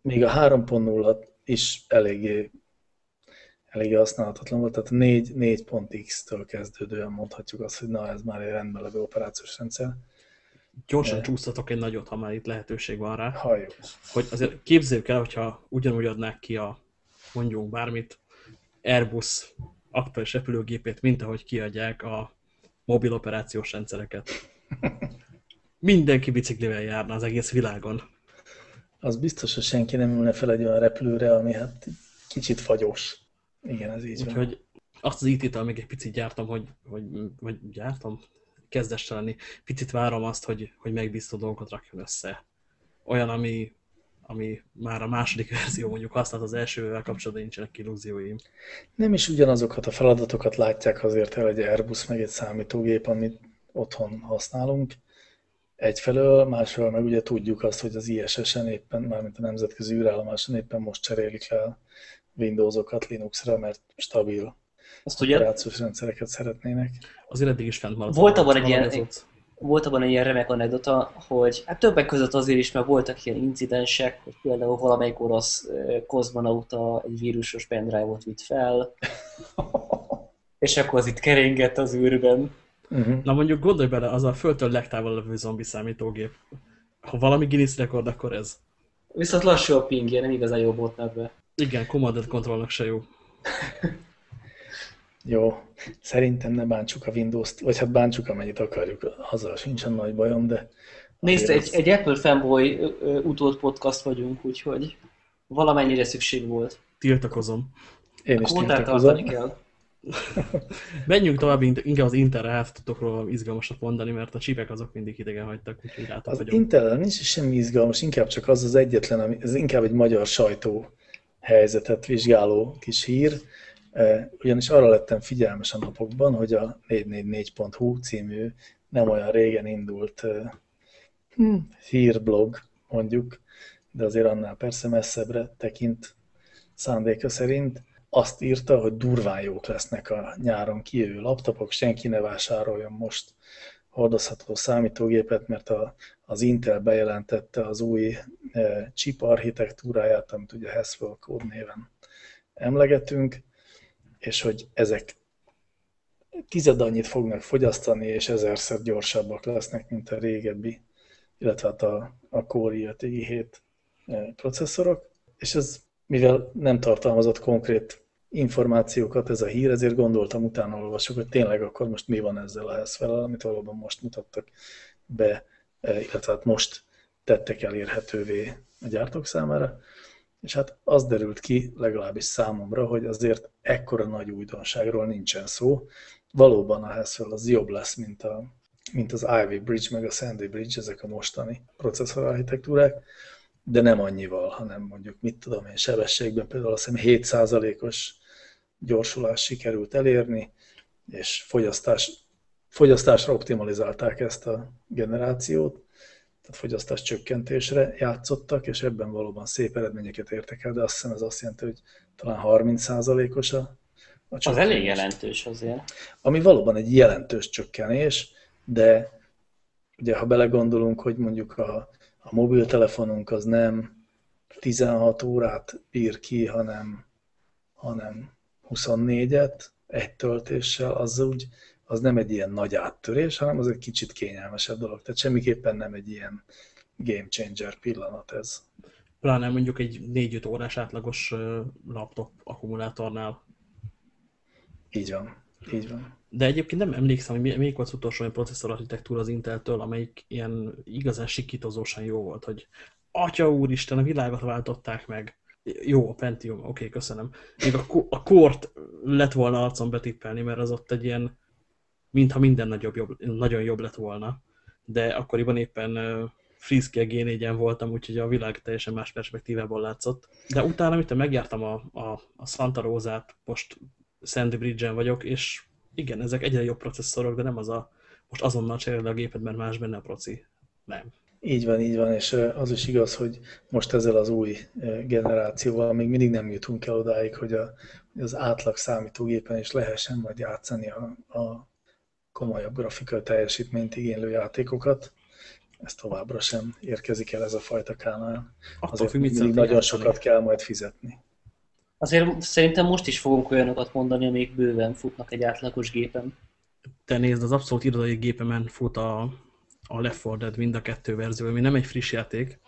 Még a 3.0 is eléggé, eléggé használhatatlan volt, tehát 4, 4.x-től kezdődően mondhatjuk azt, hogy na ez már egy rendben levő operációs rendszer. Gyorsan csúsztatok egy nagyot, ha már itt lehetőség van rá. Hajó. Hogy azért képzeljük el, hogyha ugyanúgy adnák ki a mondjunk bármit, Airbus aktuális repülőgépét, mint ahogy kiadják a mobil operációs rendszereket. Mindenki biciklivel járna az egész világon. Az biztos, hogy senki nem ülne fel egy olyan repülőre, ami hát kicsit fagyos. Igen, ez így Úgyhogy azt az IT-tal még egy picit gyártam, hogy, hogy, hogy gyártam, kezdes lenni. Picit várom azt, hogy, hogy megbíztó dolgokat rakjon össze. Olyan, ami ami már a második verzió mondjuk használt az elsővel kapcsolatban nincsenek illúzióim. Nem is ugyanazokat a feladatokat látják azért el egy Airbus meg egy számítógép, amit otthon használunk. Egyfelől, másfelől meg ugye tudjuk azt, hogy az ISS-en éppen, mármint a nemzetközi űrállomáson éppen most cserélik le Windows-okat Linux-ra, mert stabil Azt operációs rendszereket szeretnének. Azért eddig is fent maradt. Volt abban egy ilyen, volt abban egy ilyen remek anekdota, hogy hát többek között azért is, mert voltak ilyen incidensek, hogy például valamelyik orosz kozmonauta egy vírusos pendrive-ot vitt fel, és akkor az itt keringett az űrben. Uh-huh. Na mondjuk gondolj bele, az a földtől legtávol levő zombi számítógép. Ha valami Guinness rekord, akkor ez. Viszont lassú a pingje, nem igazán jó botnetbe. Igen, Command Controlnak se jó. Jó, szerintem ne bántsuk a Windows-t, vagy hát bántsuk amennyit akarjuk, azzal sincsen nagy bajom, de... Nézd, egy, egy Apple fanboy utód podcast vagyunk, úgyhogy valamennyire szükség volt. Tiltakozom. Én is tiltakozom. kell. Menjünk tovább, inkább az Intel el tudok róla izgalmasat mondani, mert a csipek azok mindig idegen hagytak, úgyhogy látom, Az Intel nincs semmi izgalmas, inkább csak az az egyetlen, ami, ez inkább egy magyar sajtó helyzetet vizsgáló kis hír, ugyanis arra lettem figyelmes a napokban, hogy a 444.hu című nem olyan régen indult hmm. hírblog, mondjuk, de azért annál persze messzebbre tekint szándéka szerint, azt írta, hogy durván jók lesznek a nyáron kijövő laptopok, senki ne vásároljon most hordozható számítógépet, mert a, az Intel bejelentette az új chip architektúráját, amit ugye Haswell néven emlegetünk, és hogy ezek tized annyit fognak fogyasztani, és ezerszer gyorsabbak lesznek, mint a régebbi, illetve hát a, a Core i5 i7 processzorok, és ez, mivel nem tartalmazott konkrét információkat ez a hír, ezért gondoltam, utána olvasok, hogy tényleg akkor most mi van ezzel a Haswell, amit valóban most mutattak be, illetve hát most tettek elérhetővé a gyártók számára, és hát az derült ki, legalábbis számomra, hogy azért ekkora nagy újdonságról nincsen szó. Valóban a Haswell az jobb lesz, mint, a, mint az Ivy Bridge, meg a Sandy Bridge, ezek a mostani processzorarchitektúrák, de nem annyival, hanem mondjuk, mit tudom én, sebességben például azt hiszem 7%-os gyorsulás sikerült elérni, és fogyasztás, fogyasztásra optimalizálták ezt a generációt, tehát fogyasztás csökkentésre játszottak, és ebben valóban szép eredményeket értek el, de azt hiszem ez azt jelenti, hogy talán 30%-os a, a Az elég jelentős azért. Ami valóban egy jelentős csökkenés, de ugye ha belegondolunk, hogy mondjuk a, a mobiltelefonunk az nem 16 órát bír ki, hanem, hanem 24-et egy töltéssel, az úgy az nem egy ilyen nagy áttörés, hanem az egy kicsit kényelmesebb dolog. Tehát semmiképpen nem egy ilyen game changer pillanat ez. Pláne mondjuk egy 4-5 órás átlagos laptop akkumulátornál. Így van, így van. De egyébként nem emlékszem, hogy melyik volt az utolsó olyan processzor architektúra az Inteltől, amelyik ilyen igazán sikítozósan jó volt, hogy atya úristen, a világot váltották meg. Jó, a Pentium, oké, okay, köszönöm. Még a, a Kort lett volna arcon betippelni, mert az ott egy ilyen mintha minden nagyobb, jobb, nagyon jobb lett volna. De akkoriban éppen uh, Friszke G4-en voltam, úgyhogy a világ teljesen más perspektívából látszott. De utána, amit megjártam a, a, a Santa Rosa-t, most Sandy Bridge-en vagyok, és igen, ezek egyre jobb processzorok, de nem az a, most azonnal cseréled a géped, mert más benne a proci. Nem. Így van, így van, és az is igaz, hogy most ezzel az új generációval még mindig nem jutunk el odáig, hogy, a, az átlag számítógépen is lehessen majd játszani a, a komolyabb grafikai teljesítményt igénylő játékokat. Ez továbbra sem érkezik el ez a fajta kánál. Azért függ, mindig nagyon sokat kell majd fizetni. Azért szerintem most is fogunk olyanokat mondani, amik bőven futnak egy átlagos gépen. Te nézd, az abszolút irodai gépemen fut a, a Left 4 Dead mind a kettő verzió, ami nem egy friss játék,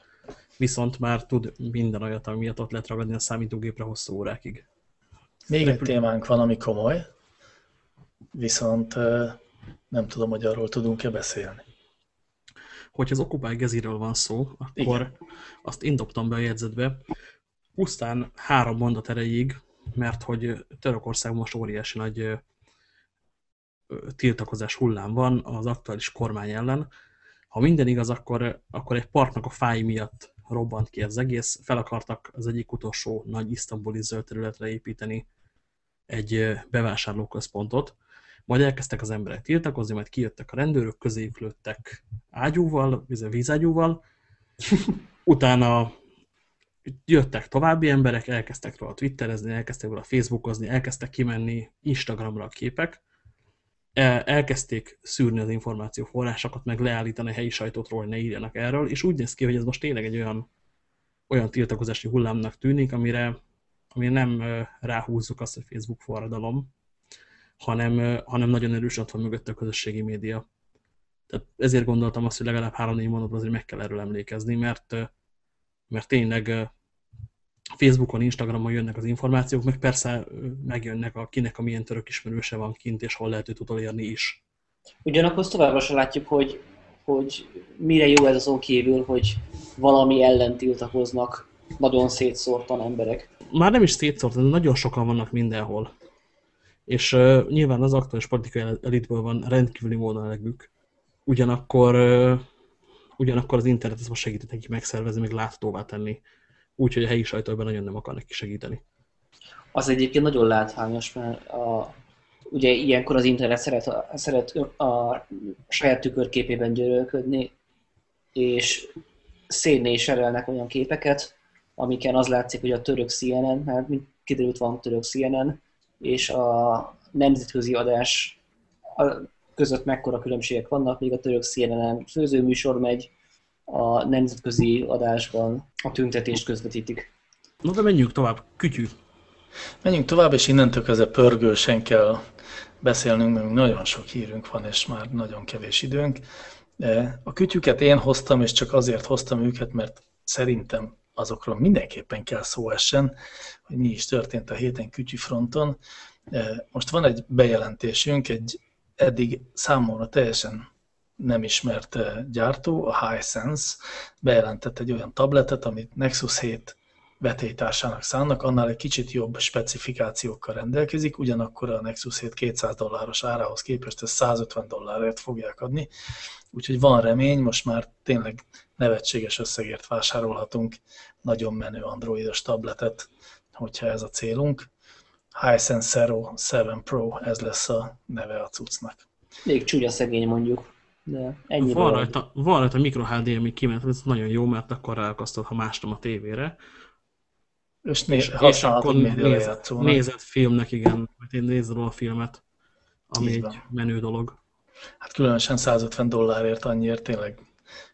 viszont már tud minden olyat, ami miatt ott lehet ragadni a számítógépre hosszú órákig. Még egy témánk van, ami komoly, viszont nem tudom, hogy arról tudunk-e beszélni. Hogyha az Occupy Geziről van szó, akkor Igen. azt indobtam be a jegyzetbe, pusztán három mondat erejéig, mert hogy Törökország most óriási nagy tiltakozás hullám van az aktuális kormány ellen. Ha minden igaz, akkor, akkor egy parknak a fái miatt robbant ki az egész. Fel akartak az egyik utolsó nagy isztambuli zöld területre építeni egy bevásárlóközpontot, majd elkezdtek az emberek tiltakozni, majd kijöttek a rendőrök, közéjük lőttek ágyúval, vízágyúval, utána jöttek további emberek, elkezdtek róla twitterezni, elkezdtek róla facebookozni, elkezdtek kimenni Instagramra a képek, elkezdték szűrni az információforrásokat, meg leállítani a helyi sajtót róla, hogy ne írjanak erről, és úgy néz ki, hogy ez most tényleg egy olyan, olyan tiltakozási hullámnak tűnik, amire, amire nem ráhúzzuk azt, hogy Facebook forradalom, hanem, hanem nagyon erős ott van mögött a közösségi média. Tehát ezért gondoltam azt, hogy legalább három-négy mondatban azért meg kell erről emlékezni, mert, mert tényleg Facebookon, Instagramon jönnek az információk, meg persze megjönnek, a, kinek a milyen török ismerőse van kint, és hol lehet őt utolérni is. Ugyanakkor továbbra sem látjuk, hogy, hogy mire jó ez azon kívül, hogy valami ellen tiltakoznak nagyon szétszórtan emberek. Már nem is szétszórtan, nagyon sokan vannak mindenhol és uh, nyilván az aktuális politikai elitből van rendkívüli módon elegük. Ugyanakkor, uh, ugyanakkor az internet ezt most segített neki megszervezni, meg láthatóvá tenni. Úgyhogy a helyi sajtóban nagyon nem akar neki segíteni. Az egyébként nagyon látványos, mert a, ugye ilyenkor az internet szeret, a, szeret a saját tükörképében györölködni, és szénné is olyan képeket, amiken az látszik, hogy a török CNN, mert mint kiderült van török CNN, és a nemzetközi adás között mekkora különbségek vannak, még a török CNN főzőműsor megy, a nemzetközi adásban a tüntetést közvetítik. Na de menjünk tovább. Kütyű. Menjünk tovább, és innentől kezdve pörgősen kell beszélnünk, mert nagyon sok hírünk van, és már nagyon kevés időnk. A kütyüket én hoztam, és csak azért hoztam őket, mert szerintem azokról mindenképpen kell szó essen, hogy mi is történt a héten kütyűfronton. Most van egy bejelentésünk, egy eddig számomra teljesen nem ismert gyártó, a Hisense bejelentett egy olyan tabletet, amit Nexus 7 vetélytársának szánnak, annál egy kicsit jobb specifikációkkal rendelkezik, ugyanakkor a Nexus 7 200 dolláros árához képest ezt 150 dollárért fogják adni, úgyhogy van remény, most már tényleg nevetséges összegért vásárolhatunk nagyon menő androidos tabletet, hogyha ez a célunk. Hisense Zero 7 Pro, ez lesz a neve a cuccnak. Még csúnya szegény mondjuk. De ennyi van, rajta, van rajta mikro HDMI kimenet, ez nagyon jó, mert akkor ráakasztod, ha más a tévére. És, és, és akkor nézett, nézett filmnek, igen, mert én nézem a filmet, ami egy menő dolog. Hát különösen 150 dollárért annyiért tényleg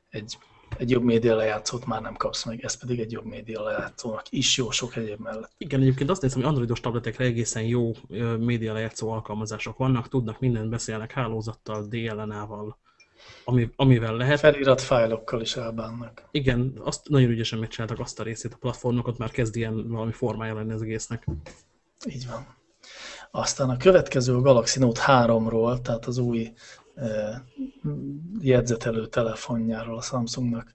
egy, egy jobb média lejátszót már nem kapsz meg, ez pedig egy jobb média lejátszónak is jó sok egyéb mellett. Igen, egyébként azt nézem, hogy androidos tabletekre egészen jó média lejátszó alkalmazások vannak, tudnak mindent, beszélnek hálózattal, DLNA-val, ami, amivel lehet. Felirat fájlokkal is elbánnak. Igen, azt nagyon ügyesen megcsináltak azt a részét a platformokat, már kezd ilyen valami formája lenni az egésznek. Így van. Aztán a következő a Galaxy Note 3-ról, tehát az új jegyzetelő telefonjáról a Samsungnak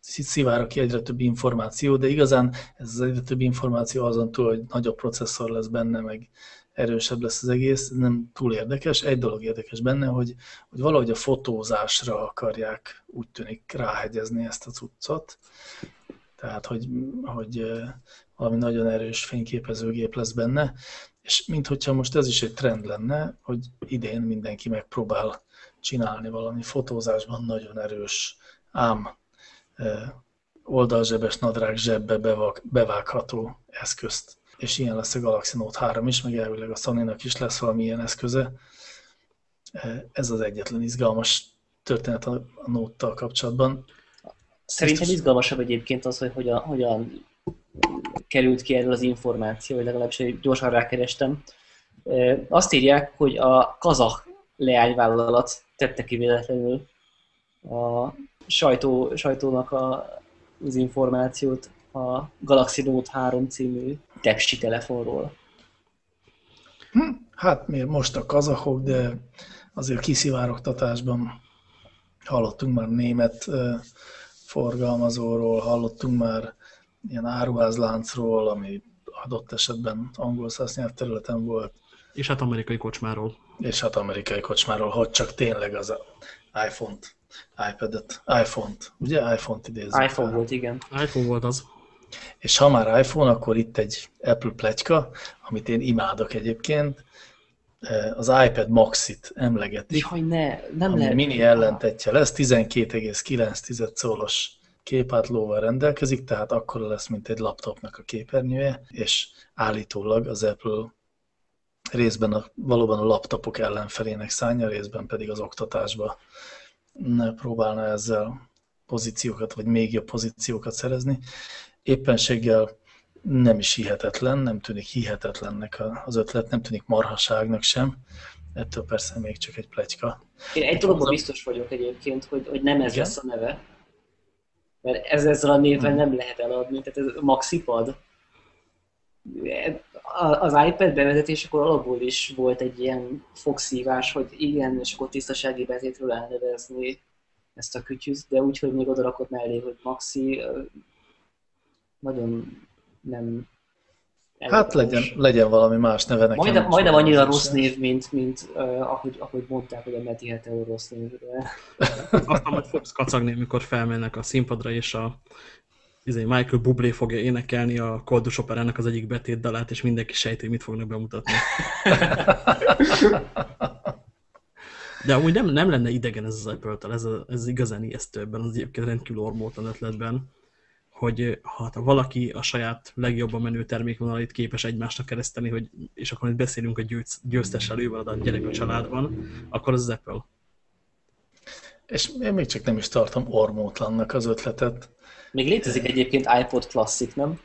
szivárok ki egyre több információ, de igazán ez az egyre több információ azon túl, hogy nagyobb processzor lesz benne, meg erősebb lesz az egész, nem túl érdekes. Egy dolog érdekes benne, hogy, hogy valahogy a fotózásra akarják úgy tűnik ráhegyezni ezt a cuccot. Tehát, hogy, hogy valami nagyon erős fényképezőgép lesz benne, és minthogyha most ez is egy trend lenne, hogy idén mindenki megpróbál csinálni valami fotózásban nagyon erős, ám oldalzsebes nadrág zsebbe bevágható eszközt és ilyen lesz a Galaxy Note 3 is, meg elvileg a sony is lesz valami ilyen eszköze. Ez az egyetlen izgalmas történet a Note-tal kapcsolatban. Szerintem izgalmasabb egyébként az, hogy hogyan, hogyan került ki erről az információ, vagy legalábbis gyorsan rákerestem. Azt írják, hogy a kazah leányvállalat tette ki véletlenül a sajtó, sajtónak a, az információt a Galaxy Note 3 című tepsi telefonról. Hm, hát miért most a kazahok, de azért kiszivárogtatásban hallottunk már német forgalmazóról, hallottunk már ilyen áruházláncról, ami adott esetben angol száz nyelvterületen volt. És hát amerikai kocsmáról. És hát amerikai kocsmáról, hogy csak tényleg az iPhone-t, iPad-et, iPhone-t, ugye iPhone-t idézzük. iPhone volt, igen. iPhone volt az. És ha már iPhone, akkor itt egy Apple pletyka, amit én imádok egyébként, az iPad Maxit emlegetik. Jaj, ne, nem ami lehet. mini ellentetje lesz, 12,9 szólos képátlóval rendelkezik, tehát akkor lesz, mint egy laptopnak a képernyője, és állítólag az Apple részben a, valóban a laptopok ellenfelének szánja, részben pedig az oktatásba próbálna ezzel pozíciókat, vagy még jobb pozíciókat szerezni éppenséggel nem is hihetetlen, nem tűnik hihetetlennek az ötlet, nem tűnik marhaságnak sem. Ettől persze még csak egy pletyka. Én egy dologban biztos vagyok egyébként, hogy, hogy nem ez Igen? lesz a neve. Mert ez, ezzel a néven hmm. nem lehet eladni, tehát ez maxipad. Az iPad bevezetésekor alapból is volt egy ilyen fogszívás, hogy igen, és akkor tisztasági betétről elnevezni ezt a kütyűt, de úgy, hogy még oda rakott mellé, hogy maxi, nagyon nem... Hát legyen, legyen valami más neve nekem. Majdnem, majdnem annyira rossz név, mint, mint uh, ahogy, ahogy mondták, hogy a Meti Hetero rossz név. Aztán majd fogsz kacagni, amikor felmennek a színpadra, és a izé, Michael Bublé fogja énekelni a Koldus Operának az egyik betét dalát, és mindenki sejti, hogy mit fognak bemutatni. De amúgy nem, nem lenne idegen ez az Apple-tel, ez, a, ez igazán ijesztő ebben az egyébként rendkívül ormótan ötletben hogy ha valaki a saját legjobban menő termékvonalait képes egymásnak kereszteni, hogy, és akkor itt beszélünk a győz, győztessel, ő a gyerek a családban, akkor az az Apple. És én még csak nem is tartom ormótlannak az ötletet. Még létezik egyébként iPod Classic, nem?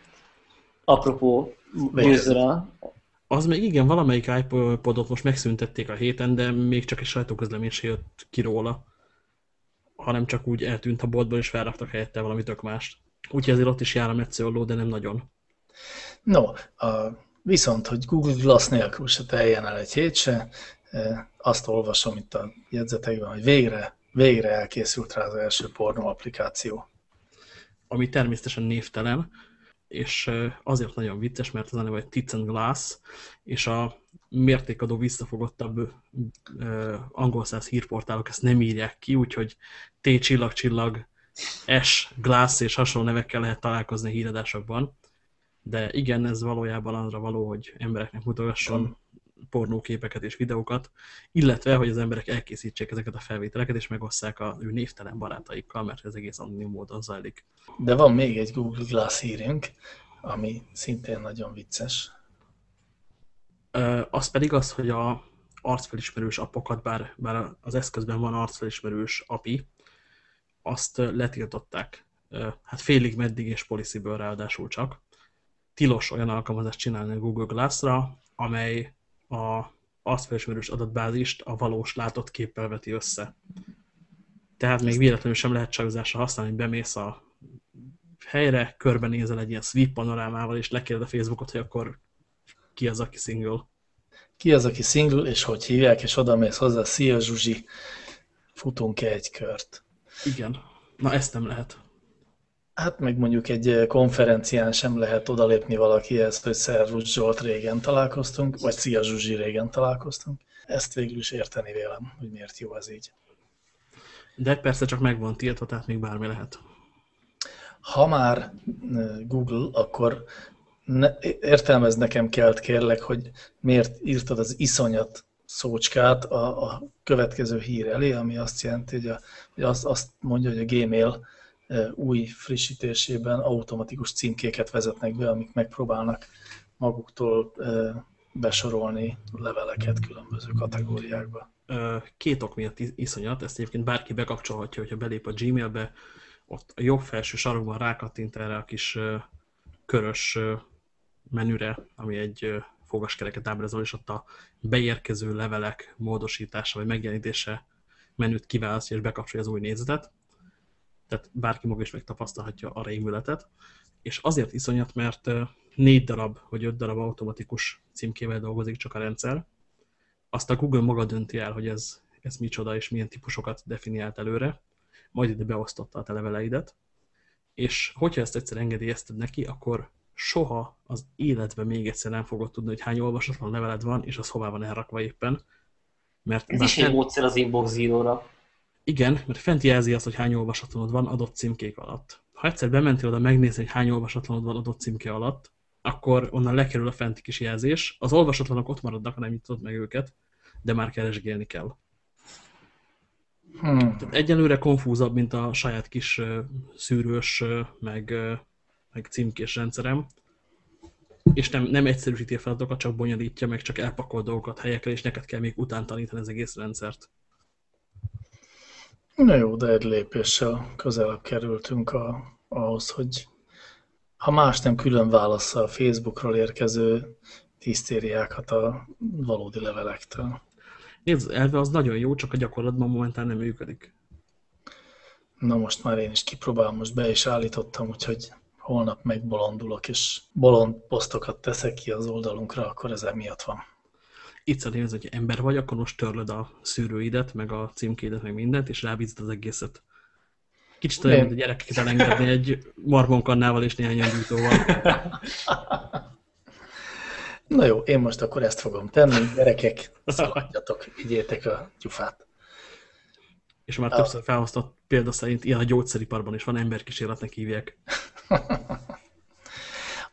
Apropó Bőzőre. Az még igen, valamelyik iPodot most megszüntették a héten, de még csak egy sajtóközlemény se jött ki róla. Hanem csak úgy eltűnt a boltból, és felraktak helyette valami tök mást. Úgyhogy ezért ott is jár a metszőolló, de nem nagyon. No, a, viszont, hogy Google Glass nélkül se teljen el egy hét se, e, azt olvasom itt a jegyzetekben, hogy végre, végre elkészült rá az első pornó applikáció. Ami természetesen névtelen, és azért nagyon vicces, mert az a neve, hogy Tits and Glass, és a mértékadó visszafogottabb uh, angol száz hírportálok ezt nem írják ki, úgyhogy T csillag csillag, S, Glass és hasonló nevekkel lehet találkozni híradásokban. De igen, ez valójában arra való, hogy embereknek mutogasson pornóképeket és videókat, illetve, hogy az emberek elkészítsék ezeket a felvételeket, és megosszák a ő névtelen barátaikkal, mert ez egész anonim módon zajlik. De van még egy Google Glass hírünk, ami szintén nagyon vicces. Az pedig az, hogy a arcfelismerős appokat, bár, bár az eszközben van arcfelismerős API, azt letiltották. Hát félig, meddig és policy ráadásul csak. Tilos olyan alkalmazást csinálni a Google Glass-ra, amely a arcfelismerős adatbázist a valós látott képpel veti össze. Tehát még véletlenül sem lehet csajozásra használni, hogy bemész a helyre, körbenézel egy ilyen sweep panorámával, és lekérdez a Facebookot, hogy akkor ki az, aki single. Ki az, aki single, és hogy hívják, és oda mész hozzá, szia Zsuzsi, futunk-e egy kört. Igen. Na ezt nem lehet. Hát meg mondjuk egy konferencián sem lehet odalépni valakihez, hogy Szervusz Zsolt régen találkoztunk, vagy Szia Zsuzsi régen találkoztunk. Ezt végül is érteni vélem, hogy miért jó ez így. De persze csak meg van tiltva, tehát még bármi lehet. Ha már Google, akkor ne, értelmez nekem kelt kérlek, hogy miért írtad az iszonyat szócskát a, a következő hír elé, ami azt jelenti, hogy, a, hogy azt, azt mondja, hogy a Gmail új frissítésében automatikus címkéket vezetnek be, amik megpróbálnak maguktól besorolni leveleket különböző kategóriákba. Két ok miatt iszonyat, ezt egyébként bárki bekapcsolhatja, hogyha belép a Gmailbe, ott a jobb felső sarokban rákattint erre a kis körös menüre, ami egy fogaskereket ábrázol, és ott a beérkező levelek módosítása vagy megjelenítése menüt kiválasztja és bekapcsolja az új nézetet. Tehát bárki maga is megtapasztalhatja a rémületet, és azért iszonyat, mert négy darab vagy öt darab automatikus címkével dolgozik csak a rendszer, azt a Google maga dönti el, hogy ez, ez micsoda és milyen típusokat definiált előre, majd ide beosztotta a te leveleidet, és hogyha ezt egyszer engedélyezted neki, akkor soha az életben még egyszer nem fogod tudni, hogy hány olvasatlan leveled van, és az hová van elrakva éppen. Mert Ez is egy módszer az Inbox Zero-ra. Igen, mert fent jelzi azt, hogy hány olvasatlanod van adott címkék alatt. Ha egyszer bementél oda megnézni, hogy hány olvasatlanod van adott címke alatt, akkor onnan lekerül a fenti kis jelzés. Az olvasatlanok ott maradnak, ha nem nyitod meg őket, de már keresgélni kell. Hmm. Tehát egyelőre konfúzabb, mint a saját kis uh, szűrős, uh, meg, uh, meg címkés rendszerem. És nem, nem egyszerűsíti a feladatokat, csak bonyolítja, meg csak elpakol dolgokat helyekre, és neked kell még utántanítani az egész rendszert. Na jó, de egy lépéssel közelebb kerültünk a, ahhoz, hogy ha más nem külön válassza a Facebookról érkező hisztériákat a valódi levelektől. Nézd, elve az nagyon jó, csak a gyakorlatban momentán nem működik. Na most már én is kipróbálom, most be is állítottam, úgyhogy holnap megbolondulok, és bolond posztokat teszek ki az oldalunkra, akkor ez miatt van itt az, hogy ember vagy, akkor most törlöd a szűrőidet, meg a címkédet, meg mindent, és rábízod az egészet. Kicsit olyan, mint a gyerekeket elengedni egy marmonkannával és néhány öngyújtóval. Na jó, én most akkor ezt fogom tenni. Gyerekek, szaladjatok, vigyétek a gyufát. És már a... többször felhoztott példa szerint ilyen a gyógyszeriparban is van, emberkísérletnek hívják.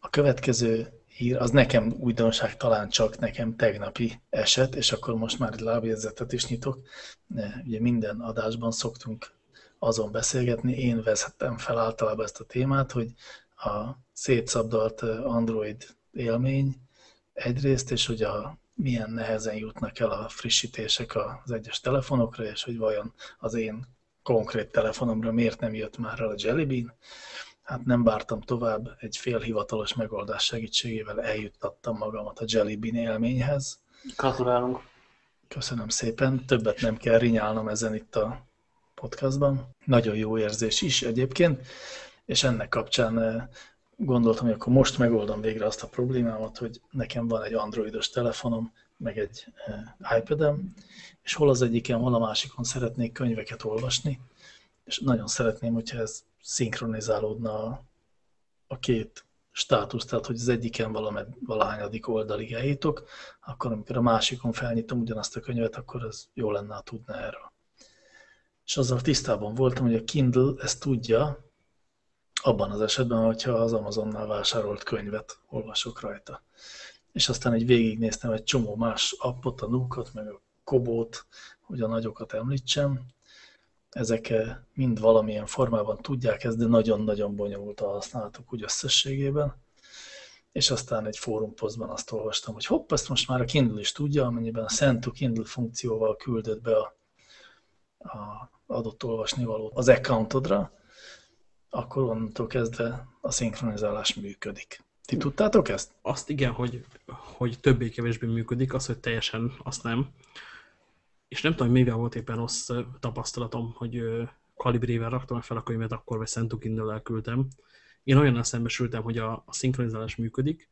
A következő hír, az nekem újdonság talán csak nekem tegnapi eset, és akkor most már egy lábjegyzetet is nyitok. Ugye minden adásban szoktunk azon beszélgetni, én vezettem fel általában ezt a témát, hogy a szétszabdalt Android élmény egyrészt, és hogy a, milyen nehezen jutnak el a frissítések az egyes telefonokra, és hogy vajon az én konkrét telefonomra miért nem jött már el a Jelly Bean. Hát nem vártam tovább, egy félhivatalos megoldás segítségével eljuttattam magamat a Jelly Bean élményhez. Gratulálunk. Köszönöm szépen, többet nem kell rinyálnom ezen itt a podcastban. Nagyon jó érzés is egyébként, és ennek kapcsán eh, gondoltam, hogy akkor most megoldom végre azt a problémámat, hogy nekem van egy androidos telefonom, meg egy eh, iPad-em, és hol az egyiken, hol a másikon szeretnék könyveket olvasni, és nagyon szeretném, hogyha ez szinkronizálódna a két státusz, tehát hogy az egyiken valamed, valahányadik oldalig eljutok, akkor amikor a másikon felnyitom ugyanazt a könyvet, akkor ez jó lenne, ha tudna erről. És azzal tisztában voltam, hogy a Kindle ezt tudja, abban az esetben, hogyha az Amazonnál vásárolt könyvet olvasok rajta. És aztán egy végignéztem egy csomó más appot, a Nukot, meg a Kobót, hogy a nagyokat említsem. Ezek mind valamilyen formában tudják ezt, de nagyon-nagyon bonyolult a használatok úgy összességében. És aztán egy fórumposztban azt olvastam, hogy hopp, ezt most már a Kindle is tudja, amennyiben a Send to Kindle funkcióval küldött be a, a adott olvasnivalót az accountodra, akkor onnantól kezdve a szinkronizálás működik. Ti tudtátok ezt? Azt igen, hogy, hogy többé-kevésbé működik, az, hogy teljesen azt nem. És nem tudom, mivel volt éppen rossz tapasztalatom, hogy kalibrével raktam fel a könyvet, akkor vagy Sentukinnel elküldtem. Én olyan szembesültem, hogy a, a szinkronizálás működik,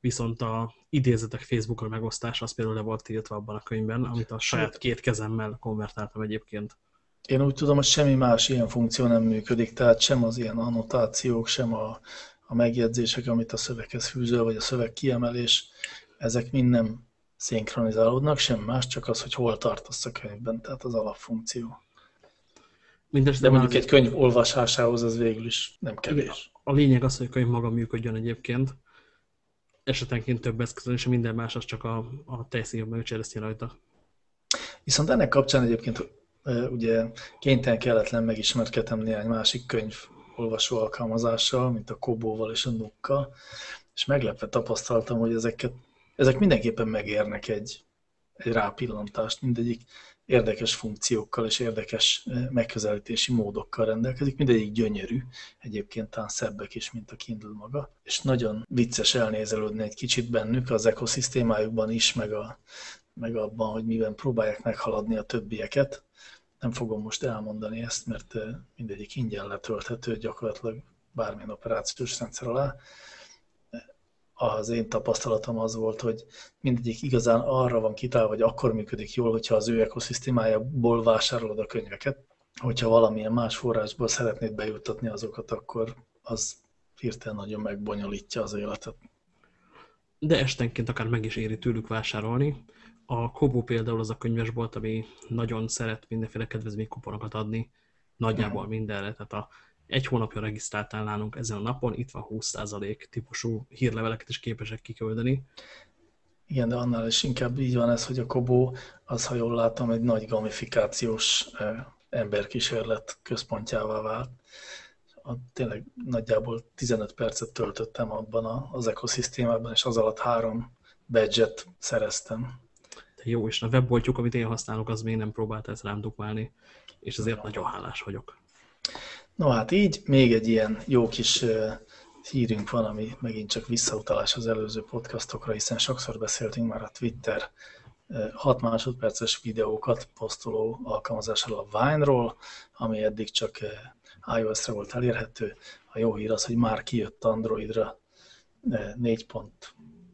viszont a idézetek Facebookra megosztás az például le volt tiltva abban a könyvben, amit a saját két kezemmel konvertáltam egyébként. Én úgy tudom, hogy semmi más ilyen funkció nem működik, tehát sem az ilyen annotációk, sem a, a megjegyzések, amit a szöveghez fűzöl, vagy a szöveg kiemelés, ezek mind nem szinkronizálódnak, sem más, csak az, hogy hol tartasz a könyvben, tehát az alapfunkció. Mindes, De mondjuk egy könyv olvasásához az végül is nem kevés. A lényeg az, hogy a könyv maga működjön egyébként, esetenként több eszközön, és minden más az csak a, a tejszínjobban csereszti rajta. Viszont ennek kapcsán egyébként ugye kénytelen kelletlen megismerkedtem néhány másik könyv olvasó alkalmazással, mint a Kobóval és a Nukkal, és meglepve tapasztaltam, hogy ezeket, ezek mindenképpen megérnek egy, egy rápillantást, mindegyik érdekes funkciókkal és érdekes megközelítési módokkal rendelkezik, mindegyik gyönyörű, egyébként talán szebbek is, mint a Kindle maga, és nagyon vicces elnézelődni egy kicsit bennük, az ekoszisztémájukban is, meg, a, meg abban, hogy miben próbálják meghaladni a többieket, nem fogom most elmondani ezt, mert mindegyik ingyen letölthető gyakorlatilag bármilyen operációs rendszer alá. Az én tapasztalatom az volt, hogy mindegyik igazán arra van kitálva, hogy akkor működik jól, hogyha az ő ekoszisztémájából vásárolod a könyveket. Hogyha valamilyen más forrásból szeretnéd bejuttatni azokat, akkor az hirtelen nagyon megbonyolítja az életet. De estenként akár meg is éri tőlük vásárolni a Kobo például az a könyvesbolt, ami nagyon szeret mindenféle kedvezménykuponokat adni, nagyjából mindenre. Tehát a egy hónapja regisztráltál nálunk ezen a napon, itt van 20% típusú hírleveleket is képesek kiküldeni. Igen, de annál is inkább így van ez, hogy a Kobo, az, ha jól látom, egy nagy gamifikációs emberkísérlet központjává vált. A, tényleg nagyjából 15 percet töltöttem abban az ekoszisztémában, és az alatt három badge szereztem jó, és a webboltjuk, amit én használok, az még nem próbált ezt rám dukálni, és azért nagyon hálás vagyok. No hát így, még egy ilyen jó kis hírünk van, ami megint csak visszautalás az előző podcastokra, hiszen sokszor beszéltünk már a Twitter 6 másodperces videókat posztoló alkalmazásáról a Vine-ról, ami eddig csak iOS-re volt elérhető. A jó hír az, hogy már kijött Androidra 4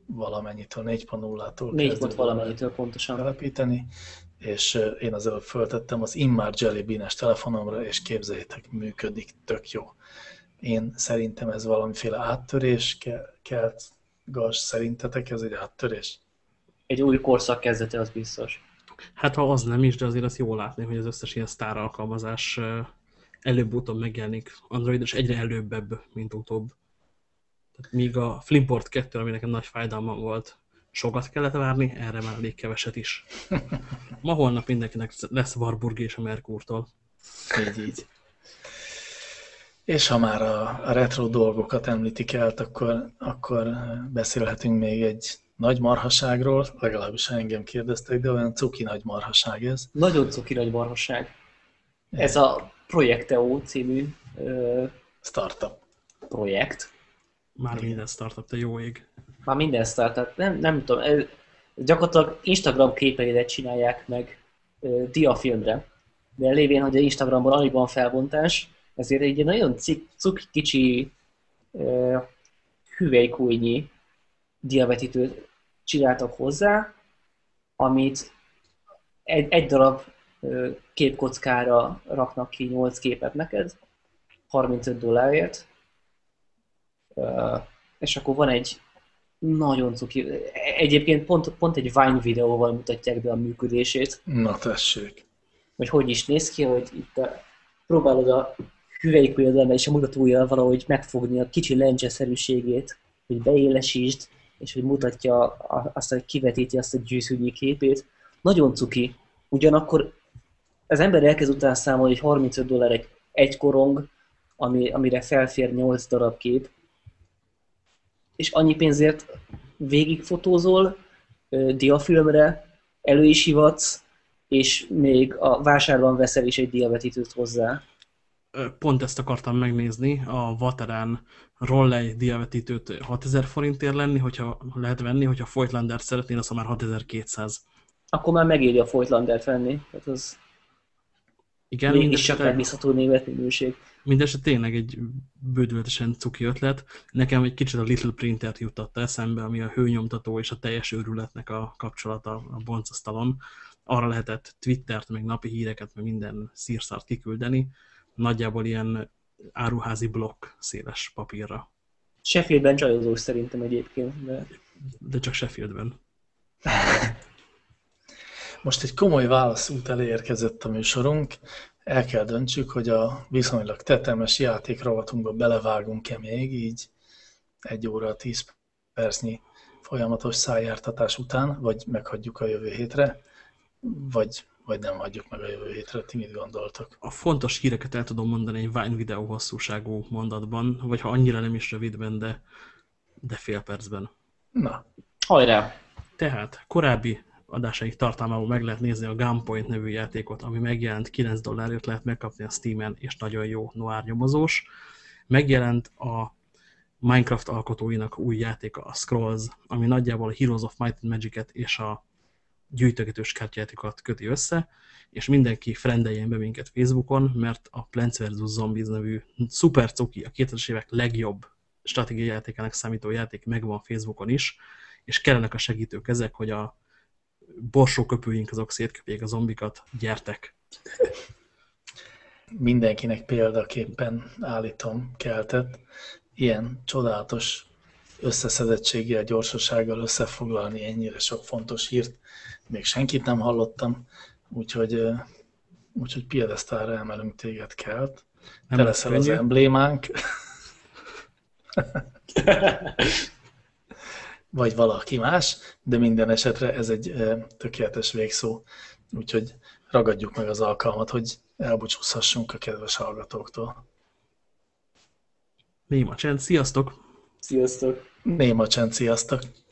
valamennyitől, 4.0-tól 4 pont valamennyitől pontosan. Telepíteni, és én az előbb föltettem az Immar Jelly Bean-es telefonomra, és képzeljétek, működik, tök jó. Én szerintem ez valamiféle áttörés kelt, Gas, szerintetek ez egy áttörés? Egy új korszak kezdete, az biztos. Hát ha az nem is, de azért azt jól látni, hogy az összes ilyen sztár alkalmazás előbb-utóbb megjelenik Android, és egyre előbbebb, mint utóbb. Míg a Flimport 2, ami nekem nagy fájdalma volt, sokat kellett várni, erre már elég keveset is. Ma holnap mindenkinek lesz Warburg és a Merkurtól. Így, így. És ha már a, a retro dolgokat említik el, akkor, akkor beszélhetünk még egy nagy marhaságról, legalábbis engem kérdeztek, de olyan cuki nagy marhaság ez. Nagyon cuki nagy marhaság. Ez a Projekteo című ö, Startup. projekt. Már minden startup, te jó ég. Már minden startup, nem, nem tudom, gyakorlatilag Instagram képeidet csinálják meg ö, diafilmre, de lévén, hogy a Instagramban alig van felbontás, ezért egy nagyon cik, cuk kicsi ö, hüvelykújnyi diavetítőt csináltak hozzá, amit egy, egy darab képkockára raknak ki 8 képet neked, 35 dollárért, és akkor van egy nagyon cuki, egyébként pont, pont egy Vine videóval mutatják be a működését, Na tessék. hogy hogy is néz ki, hogy itt a, próbálod a hüvelykujjaddal és a mutatójával valahogy megfogni a kicsi lencseszerűségét, hogy beélesítsd, és hogy mutatja azt, hogy kivetíti azt a gyűszűnyi képét. Nagyon cuki. Ugyanakkor az ember elkezd után számolni, hogy 35 dollár egy, egy korong, ami, amire felfér 8 darab kép, és annyi pénzért végigfotózol, diafilmre, elő is hivatsz, és még a vásárban veszel is egy diavetítőt hozzá. Pont ezt akartam megnézni, a Vaterán Rollei diavetítőt 6000 forintért lenni, hogyha lehet venni, hogyha Voigtlander szeretnél, az már 6200. Akkor már megéri a Voigtlandert venni. Tehát az Igen, mégis csak megbízható névet minőség. Mindenesetre tényleg egy bődületesen cuki ötlet. Nekem egy kicsit a Little Printert juttatta eszembe, ami a hőnyomtató és a teljes őrületnek a kapcsolata a boncasztalon. Arra lehetett Twittert, meg napi híreket, meg minden szírszart kiküldeni. Nagyjából ilyen áruházi blokk széles papírra. Sheffieldben csajozós szerintem egyébként, de De csak Sheffieldben. Most egy komoly válaszút elé érkezett a műsorunk. El kell döntsük, hogy a viszonylag tetemes játékrovatunkba belevágunk-e még, így egy óra, tíz percnyi folyamatos szájártatás után, vagy meghagyjuk a jövő hétre, vagy, vagy nem hagyjuk meg a jövő hétre. Ti mit gondoltok? A fontos híreket el tudom mondani egy Vine videó hosszúságú mondatban, vagy ha annyira nem is rövidben, de, de fél percben. Na, hajrá! Tehát korábbi adásaik tartalmából meg lehet nézni a Gunpoint nevű játékot, ami megjelent 9 dollárért lehet megkapni a Steam-en, és nagyon jó noir nyomozós. Megjelent a Minecraft alkotóinak új játéka, a Scrolls, ami nagyjából a Heroes of Might and Magic-et és a gyűjtögetős kártyajátékokat köti össze, és mindenki frendeljen be minket Facebookon, mert a Plants vs. Zombies nevű szuper cuki, a 2000-es évek legjobb stratégiai játékának számító játék megvan Facebookon is, és kellenek a segítők ezek, hogy a borsóköpőink azok szétköpjék a zombikat, gyertek! mindenkinek példaképpen állítom keltett. Ilyen csodálatos összeszedettséggel, gyorsasággal összefoglalni ennyire sok fontos hírt. Még senkit nem hallottam, úgyhogy, úgyhogy piedesztára emelünk téged kelt. Nem Te lesz leszel az emblémánk. Vagy valaki más, de minden esetre ez egy tökéletes végszó. Úgyhogy ragadjuk meg az alkalmat, hogy elbúcsúzhassunk a kedves hallgatóktól. Néma csend, sziasztok! Sziasztok! Néma csend, sziasztok!